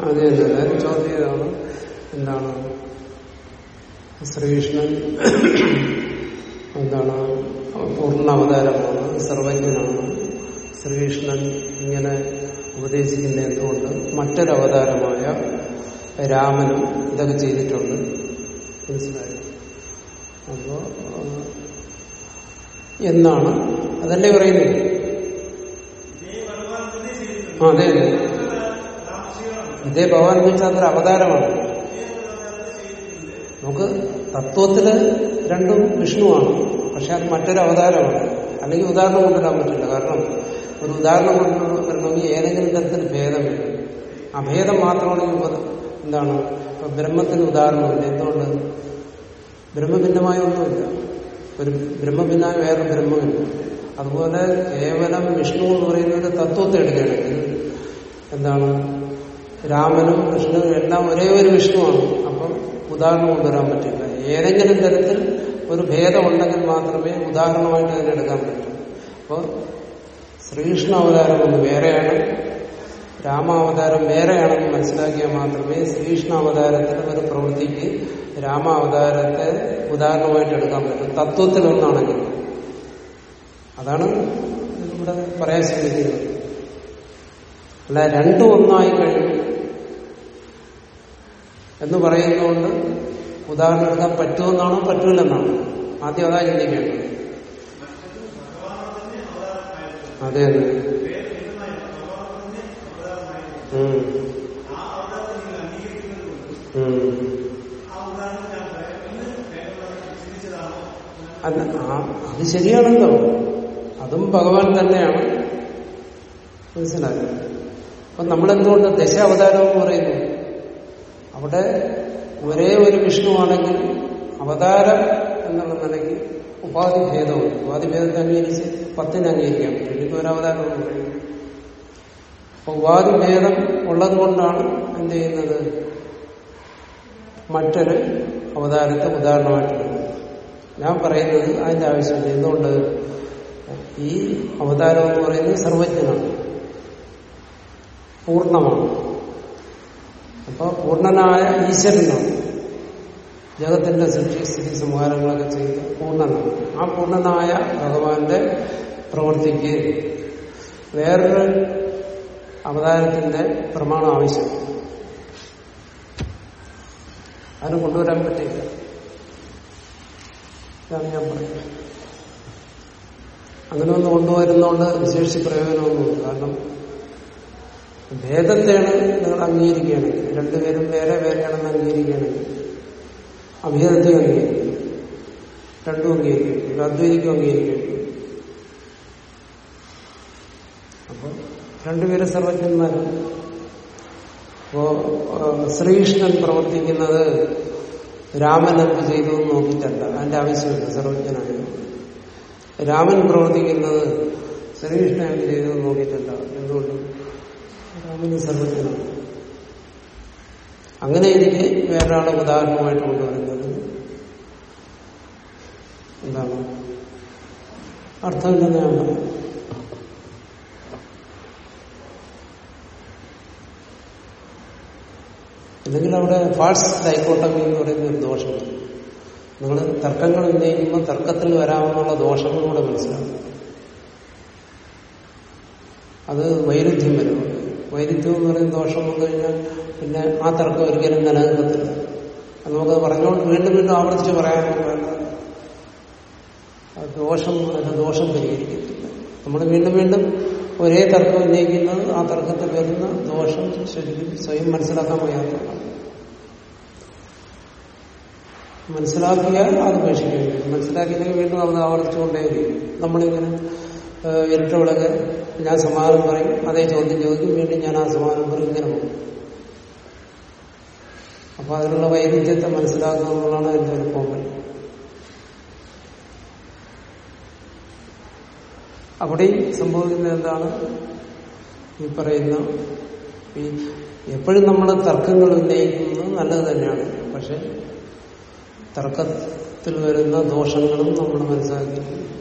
അത് തന്നെ എല്ലാവരും ചോദ്യം ഇതാണ് എന്താണ്? ശ്രീകൃഷ്ണൻ എന്താണ്? പൂർണ അവതാരമാണ് സർവജ്ഞനാണ്. ശ്രീകൃഷ്ണൻ ഇങ്ങനെ ഉപദേശിക്കുന്ന എന്തുകൊണ്ട്? മറ്റൊരവതാരമായ രാമനും ഇതൊക്കെ ചെയ്തിട്ടുണ്ട്. മനസ്സിലായി? അപ്പോ എന്നാണ്? അതല്ലേ പറയുന്നത് അതെ അതെ. ഇതേ ഭഗവാൻ അതൊരു അവതാരമാണ്. നമുക്ക് തത്വത്തിൽ രണ്ടും വിഷ്ണുവാണ്. പക്ഷെ അത് മറ്റൊരു അവതാരമാണ് അല്ലെങ്കിൽ ഉദാഹരണം കൊണ്ടുവരാൻ പറ്റില്ല. കാരണം ഒരു ഉദാഹരണം കൊണ്ടുവരണമെങ്കിൽ ഏതെങ്കിലും തരത്തിൽ ഭേദം വേണം അഭേദം മാത്രമാണ് ഈ ഉപ- എന്താണ്? ഇപ്പൊ ബ്രഹ്മത്തിന് ഉദാഹരണമില്ല എന്തുകൊണ്ട്? ബ്രഹ്മഭിന്നമായ ഒന്നുമില്ല. ഒരു ബ്രഹ്മഭിന്നായ വേറെ ബ്രഹ്മമില്ല. അതുപോലെ കേവലം വിഷ്ണു എന്ന് പറയുന്ന ഒരു തത്വത്തെ എടുക്കുകയാണെങ്കിൽ എന്താണ്? രാമനും കൃഷ്ണനും എല്ലാം ഒരേ ഒരു വിഷ്ണുവാണ്. അപ്പം ഉദാഹരണം കൊണ്ടുവരാൻ പറ്റില്ല. ഏതെങ്കിലും തരത്തിൽ ഒരു ഭേദം ഉണ്ടെങ്കിൽ മാത്രമേ ഉദാഹരണമായിട്ട് അതിനെടുക്കാൻ പറ്റൂ. അപ്പോൾ ശ്രീകൃഷ്ണ അവതാരം ഒന്ന് വേറെയാണ്. രാമാവതാരം വേറെയാണെന്ന് മനസ്സിലാക്കിയാൽ മാത്രമേ ശ്രീകൃഷ്ണ അവതാരത്തിൽ ഒരു പ്രവൃത്തിക്ക് രാമാവതാരത്തെ ഉദാഹരണമായിട്ട് എടുക്കാൻ പറ്റും. തത്വത്തിൽ ഒന്നാണെങ്കിൽ അതാണ് ഇവിടെ പറയാൻ ശ്രമിക്കുന്നത്. അല്ല രണ്ടും ഒന്നായി കഴിഞ്ഞു. എന്ന് പറയുന്നതുകൊണ്ട് ഉദാഹരണം എടുക്കാൻ പറ്റുമെന്നാണോ പറ്റൂലെന്നാണോ. ആദ്യം അതാ ചിന്തിക്കേണ്ടത്. അതെ. അല്ല അത് ശരിയാണല്ലോ. അതും ഭഗവാൻ തന്നെയാണ്. മനസ്സിലായത് അപ്പൊ നമ്മളെന്തുകൊണ്ട് ദശ അവതാരം എന്ന് പറയുന്നു? അവിടെ ഒരേ ഒരു വിഷ്ണുവാണെങ്കിൽ അവതാരം എന്നുള്ള നിലയ്ക്ക് ഉപാധി ഭേദവും ഉപാധി ഭേദത്തെ അംഗീകരിച്ച് പത്തിന് അംഗീകരിക്കാൻ പറ്റും എനിക്ക് ഒരു അവതാരം എന്ന് പറയുന്നത് അപ്പൊ ഉപാധി ഭേദം ഉള്ളത് കൊണ്ടാണ് എന്ത് ചെയ്യുന്നത്? മറ്റൊരു അവതാരത്തെ ഉദാഹരണമായിട്ടുള്ളത്. ഞാൻ പറയുന്നത് അതിന്റെ ആവശ്യമില്ല. എന്തുകൊണ്ട്? ഈ അവതാരം എന്ന് പറയുന്നത് സർവജ്ഞനാണ്. പൂർണമാണ്. അപ്പൊ പൂർണനായ ഈശ്വരനാണ്. ജഗത്തിന്റെ സൃഷ്ടി സ്ഥിതി സംഹാരങ്ങളൊക്കെ ചെയ്ത് പൂർണനാണ് ആ പൂർണനായ ഭഗവാന്റെ പ്രവൃത്തിക്ക് വേറൊരു അവതാരത്തിന്റെ പ്രമാണം ആവശ്യം. അതിന് കൊണ്ടുവരാൻ പറ്റില്ല ഇതാണ് ഞാൻ പറയുന്നത്. അങ്ങനെ ഒന്ന് കൊണ്ടുവരുന്നതുകൊണ്ട് വിശേഷിച്ച് പ്രയോജനമൊന്നുമില്ല. കാരണം ഭേദത്തെയാണ് നിങ്ങൾ അംഗീകരിക്കുകയാണെങ്കിൽ രണ്ടുപേരും വേറെ വേറെയാണെന്ന് അംഗീകരിക്കുകയാണെങ്കിൽ അഭേദത്തെ അംഗീകരിക്കും. രണ്ടും അംഗീകരിക്കും. അദ്വൈതിക്കും അംഗീകരിക്കും. അപ്പൊ രണ്ടുപേരും സർവജ്ഞന്മാർ. അപ്പോ ശ്രീകൃഷ്ണൻ പ്രവർത്തിക്കുന്നത് രാമൻ എന്ത് ചെയ്തു എന്ന് നോക്കിയിട്ടല്ല അതിന്റെ ആവശ്യമില്ല സർവജ്ഞനായിരുന്നു. രാമൻ പ്രവർത്തിക്കുന്നത് ശ്രീകൃഷ്ണൻ എന്ത് ചെയ്തു എന്ന് നോക്കിയിട്ടല്ല എന്തുകൊണ്ട്? രാമന് സർവജ്ഞനാണ്. അങ്ങനെ എനിക്ക് വേറൊരാളെ ഉദാഹരണമായിട്ട് കൊണ്ടുവരുന്നത് എന്താണ്? അർത്ഥമില്ലെന്ന് ഞാൻ അല്ലെങ്കിൽ അവിടെ ഫാൾസ് ഡൈക്കോട്ടമി എന്ന് പറയുന്ന ഒരു ദോഷമുണ്ട് നിങ്ങൾ തർക്കങ്ങൾ ഉന്നയിക്കുമ്പോൾ തർക്കത്തിൽ വരാമെന്നുള്ള ദോഷങ്ങളൂടെ മനസ്സിലാക്കും അത് വൈരുദ്ധ്യം വരും. വൈരുദ്ധ്യം എന്ന് പറയുന്ന ദോഷം വന്നു കഴിഞ്ഞാൽ പിന്നെ ആ തർക്കം ഒരിക്കലും നിലനിൽക്കത്തില്ല. അത് പറഞ്ഞുകൊണ്ട് വീണ്ടും വീണ്ടും ആവർത്തിച്ച് പറയാനൊന്നും വേണ്ട. ദോഷം അതിന്റെ ദോഷം പരിഹരിക്കത്തില്ല. നമ്മൾ വീണ്ടും വീണ്ടും ഒരേ തർക്കം ഉന്നയിക്കുന്നത് ആ തർക്കത്തിൽ വരുന്ന ദോഷം ശരിക്കും സ്വയം മനസ്സിലാക്കാൻ വയ്യാത്തതാണ്. മനസ്സിലാക്കിയാൽ അത് ഉപേക്ഷിക്കുകയും മനസ്സിലാക്കിയില്ലെങ്കിൽ വീണ്ടും അത് ആവർത്തിച്ചുകൊണ്ടേയിരിക്കും. നമ്മളിങ്ങനെ ഇരട്ട വിളക്ക് ഞാൻ സമാധാനം പറയും. അതേ ചോദ്യം ചോദിക്കും. വീണ്ടും ഞാൻ ആ സമാധാനം പറയും. ഇങ്ങനെ പോകും. അപ്പൊ അതിനുള്ള വൈരുദ്ധ്യത്തെ മനസ്സിലാക്കുക എന്നുള്ളതാണ് അതിന്റെ ഒരു പോകൽ അവിടെയും സംഭവിക്കുന്നത് എന്താണ്? ഈ പറയുന്ന ഈ എപ്പോഴും നമ്മൾ തർക്കങ്ങൾ ഉന്നയിക്കുന്നത് നല്ലത് തന്നെയാണ്. പക്ഷെ തർക്കത്തിൽ വരുന്ന ദോഷങ്ങളും നമ്മൾ മനസ്സിലാക്കിയിരിക്കും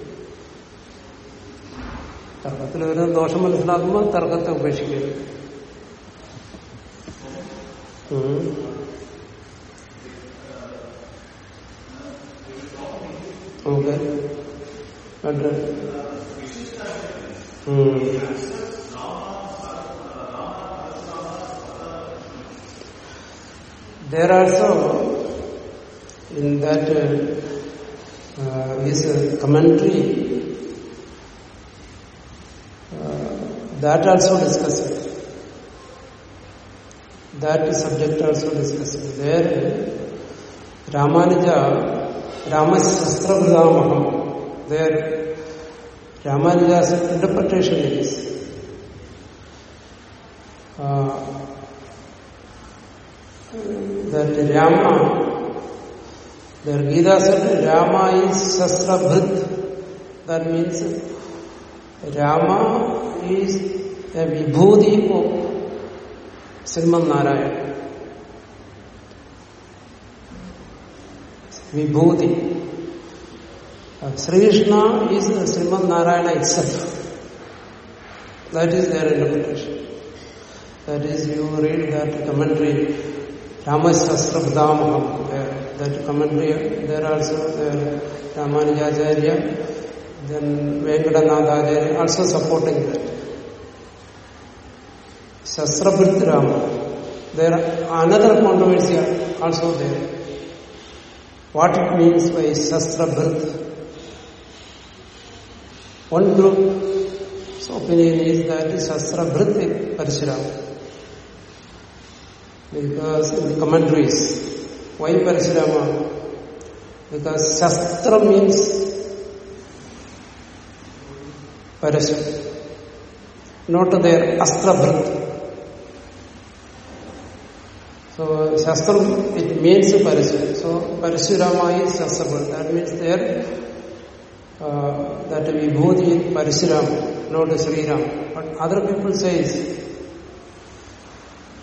തർക്കത്തിൽ വരുന്ന ദോഷം മനസ്സിലാക്കുമ്പോൾ തർക്കത്തെ ഉപേക്ഷിക്കരുത്. ഓക്കെ കണ്ട്. There also, in that uh, his is a commentary, uh, that also discussed. That subject also discussed. There, Ramanuja, Ramasastra Bhramaham, there Ramanuja's interpretation is uh, that Rama, the Gita said Rama is Sastra Bhrit. That means Rama is a vibhuti of Sriman Narayana. Vibhuti. Sri Krishna is Sriman Narayana itself. That is their interpretation. That is, you read that commentary, Ramasasrabdhamaham, that commentary, there also, there, Ramanujacharya, then Venkatanathacharya also supporting that. Shastrabhrit Rama. There are another controversy also there. What it means by Shastrabhrit? One group's opinion is that Shastrabhrit is Parashurama. Because in the commentaries, why Parashurama? Because Shastra means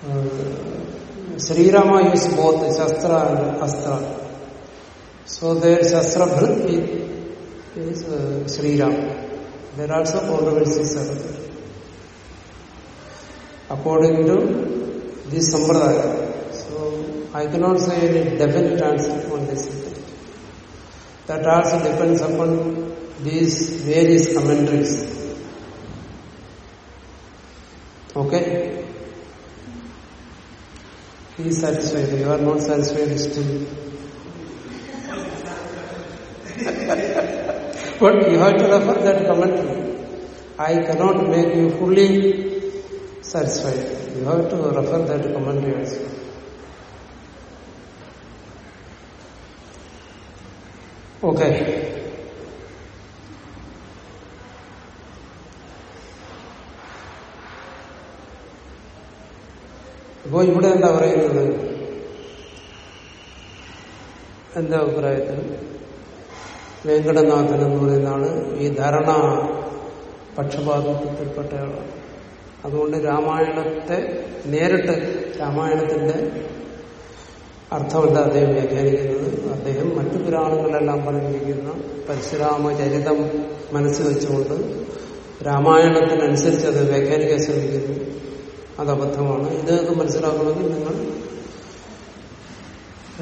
Uh, uh, Sri Rama use both Shastra and Astra. So their Shastrabhrit is, is uh, Sri Ram. There are also controversies are there. According to this sampradaya. So I cannot say any definite answer on this. That also depends upon these various commentaries. Okay? He is satisfied. You are not satisfied still. but you have to refer that commentary. I cannot make you fully satisfied. You have to refer that commentary also. Okay. അപ്പോ ഇവിടെ എന്താ പറയുന്നത് എന്റെ അഭിപ്രായത്തിൽ വെങ്കടനാഥൻ എന്ന് പറയുന്ന ആൾ ഈ ധരണ പക്ഷപാതിത്വത്തിൽപ്പെട്ടയാളാണ് അതുകൊണ്ട് രാമായണത്തെ നേരിട്ട് രാമായണത്തിന്റെ അർത്ഥമല്ല അദ്ദേഹം വ്യാഖ്യാനിക്കുന്നത്. അദ്ദേഹം മറ്റു പുരാണങ്ങളെല്ലാം പറഞ്ഞിരിക്കുന്ന പരശുരാമചരിതം മനസ്സിൽ വെച്ചുകൊണ്ട് രാമായണത്തിനനുസരിച്ച് അത് വ്യാഖ്യാനിക്കാൻ ശ്രമിക്കുന്നു. അത് അബദ്ധമാണ്. ഇതൊക്കെ മനസ്സിലാക്കണമെങ്കിൽ നിങ്ങൾ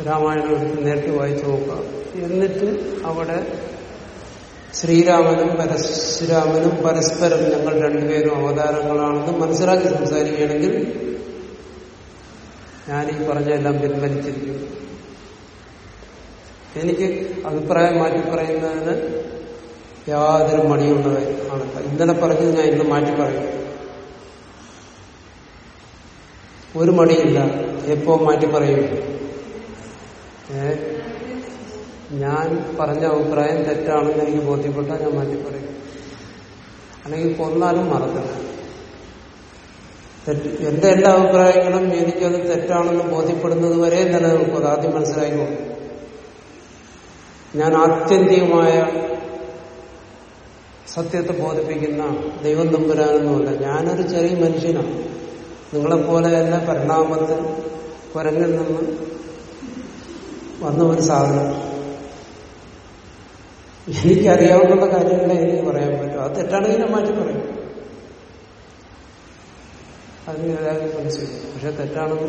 രാമായണം എടുത്ത് നേരിട്ട് വായിച്ചു നോക്കുക എന്നിട്ട് അവിടെ ശ്രീരാമനും പരശുരാമനും പരസ്പരം ഞങ്ങൾ രണ്ടുപേരും അവതാരങ്ങളാണെന്ന് മനസ്സിലാക്കി സംസാരിക്കുകയാണെങ്കിൽ ഞാൻ ഈ പറഞ്ഞെല്ലാം പിൻവലിച്ചിരിക്കും. എനിക്ക് അഭിപ്രായം മാറ്റി പറയുന്നതിന് യാതൊരു മടിയുള്ളത് ആണ് ഇന്നലെ പറഞ്ഞത് ഞാൻ ഇന്ന് മാറ്റി പറയും ഒരു മടിയില്ല. എപ്പോ മാറ്റി പറയും ഏ ഞാൻ പറഞ്ഞ അഭിപ്രായം തെറ്റാണെന്ന് എനിക്ക് ബോധ്യപ്പെട്ടാൽ ഞാൻ മാറ്റി പറയും അല്ലെങ്കിൽ കൊന്നാലും മറക്കില്ല തെറ്റ് എന്റെ എല്ലാ അഭിപ്രായങ്ങളും എനിക്കത് തെറ്റാണെന്ന് ബോധ്യപ്പെടുന്നത് വരെ നിലനിൽക്കും. അത് ആദ്യം മനസ്സിലായിക്കോളും ഞാൻ ആത്യന്തികമായ സത്യത്തെ ബോധിപ്പിക്കുന്ന ദൈവം തമ്പുരാനൊന്നുമല്ല. ഞാനൊരു ചെറിയ മനുഷ്യനാണ്. നിങ്ങളെപ്പോലെ തന്നെ പരിണാമത്തിൽ കുരങ്ങിൽ നിന്ന് വന്ന ഒരു സാധനം. എനിക്കറിയാവുന്ന കാര്യങ്ങളെ എനിക്ക് പറയാൻ പറ്റും. അത് തെറ്റാണെങ്കിൽ മാറ്റി പറയും. അതിന് ഏതായാലും മനസ്സിലാക്കും പക്ഷെ തെറ്റാണെന്ന്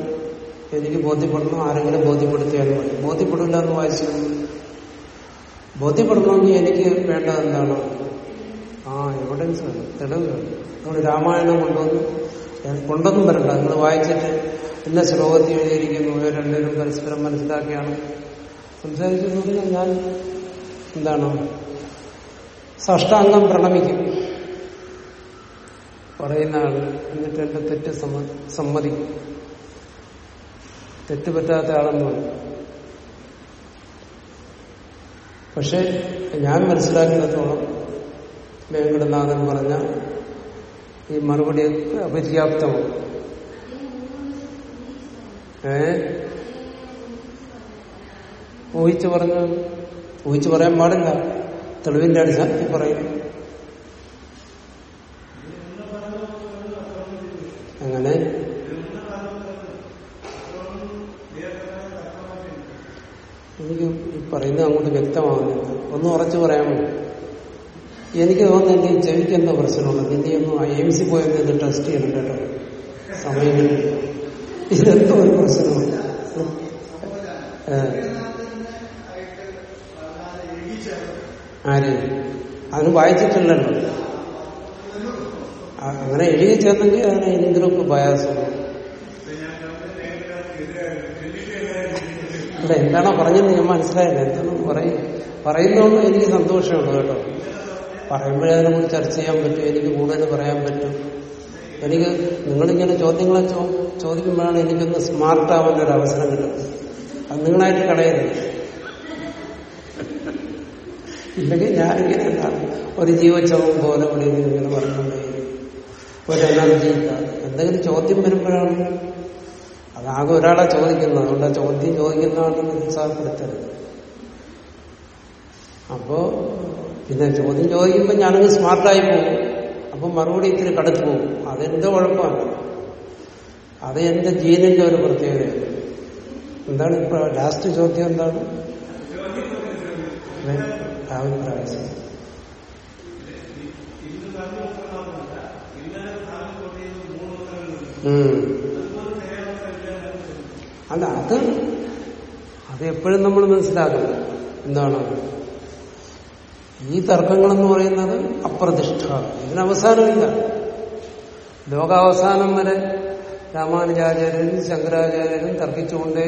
എനിക്ക് ബോധ്യപ്പെടണം ആരെങ്കിലും ബോധ്യപ്പെടുത്തിയാലും മതി. ബോധ്യപ്പെടില്ല എന്ന് വായിച്ചു ബോധ്യപ്പെടണമെങ്കിൽ എനിക്ക് വേണ്ടത് എന്താണ്? ആ എവിഡൻസ് തെളിവ് നമ്മൾ രാമായണം കൊണ്ടുവന്ന് കൊണ്ടൊന്നും വരണ്ട. നിങ്ങൾ വായിച്ചിട്ട് ഇന്ന ശ്ലോകത്തിൽ എഴുതിയിരിക്കുന്നു. രണ്ടുപേരും പരസ്പരം മനസ്സിലാക്കിയാണ്. സംസാരിക്കുന്നത് ഞാൻ എന്താണ്? സഷ്ടാംഗം പ്രണമിക്കും. പറയുന്ന ആൾ എന്നിട്ട് എന്റെ തെറ്റ് സമ്മതിക്കും. തെറ്റ് പറ്റാത്ത ആളെന്ന് പറയും. പക്ഷെ ഞാൻ മനസ്സിലാക്കിയിടത്തോളം വേങ്കടനാഥൻ പറഞ്ഞ ഈ മറുപടി അപര്യാപ്തമാണ്. ഏ? ഊഹിച്ചു പറഞ്ഞു? ഊഹിച്ചു പറയാൻ പാടില്ല. തെളിവിന്റെ അടിസ്ഥാനത്തിൽ പറയും. അങ്ങനെ എനിക്ക് പറയുന്നത് അങ്ങോട്ട് വ്യക്തമാകുന്നു ഒന്ന് ഉറച്ചു പറയാമോ എനിക്ക് തോന്നുന്നു എനിക്ക് ചെവിക്ക് എന്താ പ്രശ്നമുള്ളത് ഇനിയൊന്നും ഐ എം സി പോയി ടെസ്റ്റ് ചെയ്യണം കേട്ടോ. സമയം കിട്ടില്ല ഇതെന്തോ ഒരു പ്രശ്നമുണ്ട് ഏ. ആര്? അതിന് വായിച്ചിട്ടില്ലല്ലോ അങ്ങനെ എഴുതി ചേർന്നെങ്കിൽ അതിന് എന്തെങ്കിലുമൊക്കെ ബയാസുണ്ട് അല്ല എന്താണോ പറഞ്ഞെന്ന് ഞാൻ മനസ്സിലായില്ല. എന്താണെന്ന് പറയും പറയുന്നതുകൊണ്ട് എനിക്ക് സന്തോഷമുണ്ട് കേട്ടോ. പറയുമ്പോഴേ അതിനെക്കുറിച്ച് ചർച്ച ചെയ്യാൻ പറ്റും എനിക്ക് കൂടുതൽ പറയാൻ പറ്റും. എനിക്ക് നിങ്ങളിങ്ങനെ ചോദ്യങ്ങളെ ചോദിക്കുമ്പോഴാണ് എനിക്കൊന്ന് സ്മാർട്ട് ആവാൻ ഒരു അവസരം കിട്ടുന്നത്. അത് നിങ്ങളായിട്ട് കളയരുത്. ഇല്ലെങ്കിൽ ഞാനിങ്ങനെ എന്താണ്? ഒരു ജീവച്ചവം പോലെ ഇവിടെ ഇങ്ങനെ പറഞ്ഞുകൊണ്ടേ ഒരു എനർജി എന്തെങ്കിലും ചോദ്യം വരുമ്പോഴാണ്. അതാകെ ഒരാളെ ചോദിക്കുന്നത്. അതുകൊണ്ട് ചോദ്യം ചോദിക്കുന്നതാണ് നിരുത്സാഹപ്പെടുത്തരുത് അപ്പോ പിന്നെ ചോദ്യം ചോദിക്കുമ്പോൾ ഞാനങ്ങ് സ്മാർട്ടായി പോകും. അപ്പൊ മറുപടി ഇത്തിരി കടുത്തു പോകും. അതെന്തോ കുഴപ്പമാണ്. അത് എന്റെ ജീനിന്റെ ഒരു പ്രത്യേകതയാണ് എന്താണ് ഇപ്പൊ ലാസ്റ്റ് ചോദ്യം എന്താണ്? അഭിപ്രായം. അല്ല അത് അത് എപ്പോഴും നമ്മൾ മനസ്സിലാക്കണം. എന്താണ്? ഈ തർക്കങ്ങളെന്ന് പറയുന്നത് അപ്രതിഷ്ഠ. ഇതിനവസാനമില്ല ലോകാവസാനം വരെ രാമാനുജാചാര്യരും ശങ്കരാചാര്യരും തർക്കിച്ചുകൊണ്ടേ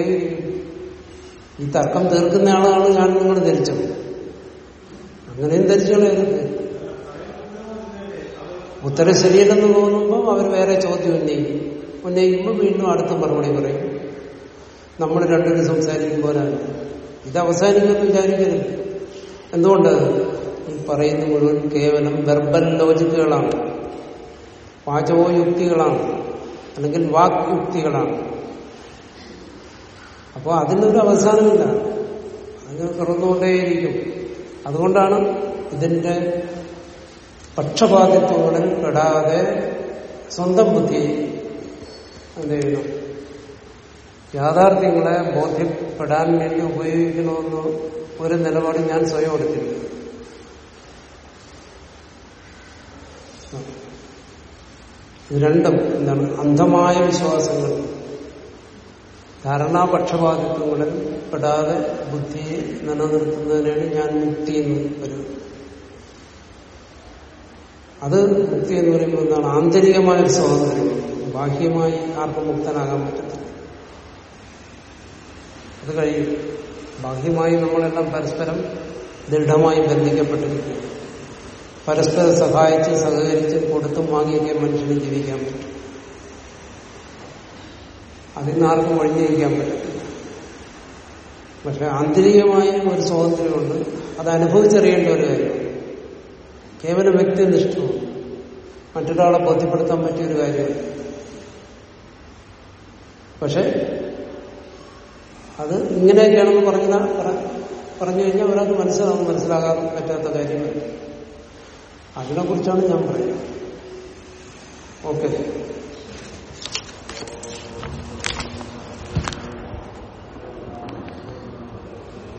ഈ തർക്കം തീർക്കുന്ന ആളാണ് ഞാൻ നിങ്ങൾ ധരിച്ചത്. അങ്ങനെയും ധരിച്ചുകളയരുത് ഉത്തര ശരിയല്ലെന്ന് തോന്നുമ്പോൾ അവർ വേറെ ചോദ്യം ഉന്നയിക്കും. ഉന്നയിക്കുമ്പോൾ വീണ്ടും അടുത്ത മറുപടി പറയും. നമ്മൾ രണ്ടുപേരും സംസാരിക്കുമ്പോഴാണ്. ഇത് അവസാനിക്കുമെന്ന് വിചാരിക്കരുത്. എന്തുകൊണ്ട്? ഈ പറയുന്ന മുഴുവൻ കേവലം വെർബൽ ലോജിക്കുകളാണ് വാചകോ യുക്തികളാണ് അല്ലെങ്കിൽ വാക് യുക്തികളാണ് അപ്പോൾ അതിനൊരു അവസാനമില്ല. അതിന് തുറന്നുകൊണ്ടേയിരിക്കും. അതുകൊണ്ടാണ് ഇതിന്റെ പക്ഷപാതിത്വങ്ങളിൽ പെടാതെ സ്വന്തം ബുദ്ധി എന്ത് ചെയ്യണം യാഥാർത്ഥ്യങ്ങളെ ബോധ്യപ്പെടാൻ വേണ്ടി ഉപയോഗിക്കണമെന്ന് ഒരു നിലപാട് ഞാൻ സ്വയം എടുത്തിരിക്കുന്നു. രണ്ടും എന്താണ് അന്ധമായ വിശ്വാസങ്ങൾ. ധാരണാപക്ഷപാതിത്വങ്ങളിൽ പെടാതെ ബുദ്ധിയെ നിലനിർത്തുന്നതിനാണ് ഞാൻ മുക്തി എന്ന് പറയുന്നത്. അത് മുക്തി എന്ന് പറയുമ്പോൾ എന്താണ് ആന്തരികമായ ഒരു സ്വാതന്ത്ര്യം ബാഹ്യമായി ആർക്കും മുക്തനാകാൻ പറ്റത്തില്ല. അത് കഴിയും. ബാഹ്യമായി നമ്മളെല്ലാം പരസ്പരം ദൃഢമായി ബന്ധിക്കപ്പെട്ടിരിക്കുന്നു. പരസ്പരം സഹായിച്ച് സഹകരിച്ച് കൊടുത്തും വാങ്ങിയൊക്കെ മനുഷ്യന് ജീവിക്കാൻ പറ്റും. അതിൽ നിന്ന് ആർക്കും ഒഴിഞ്ഞിരിക്കാൻ പറ്റത്തില്ല. പക്ഷെ ആന്തരികമായ ഒരു സ്വാതന്ത്ര്യമുണ്ട്. അത് അനുഭവിച്ചറിയേണ്ട ഒരു കാര്യമാണ്. കേവലം വ്യക്തിനിഷ്ഠവും മറ്റൊരാളെ ബോധ്യപ്പെടുത്താൻ പറ്റിയ ഒരു പക്ഷെ അത് ഇങ്ങനെയൊക്കെയാണെന്ന് പറഞ്ഞാൽ പറഞ്ഞു കഴിഞ്ഞാൽ ഒരാൾക്ക് മനസ്സിലാവും മനസ്സിലാകാൻ പറ്റാത്ത കാര്യങ്ങൾ അതിനെക്കുറിച്ചാണ് ഞാൻ പറയുന്നത്. ഓക്കെ.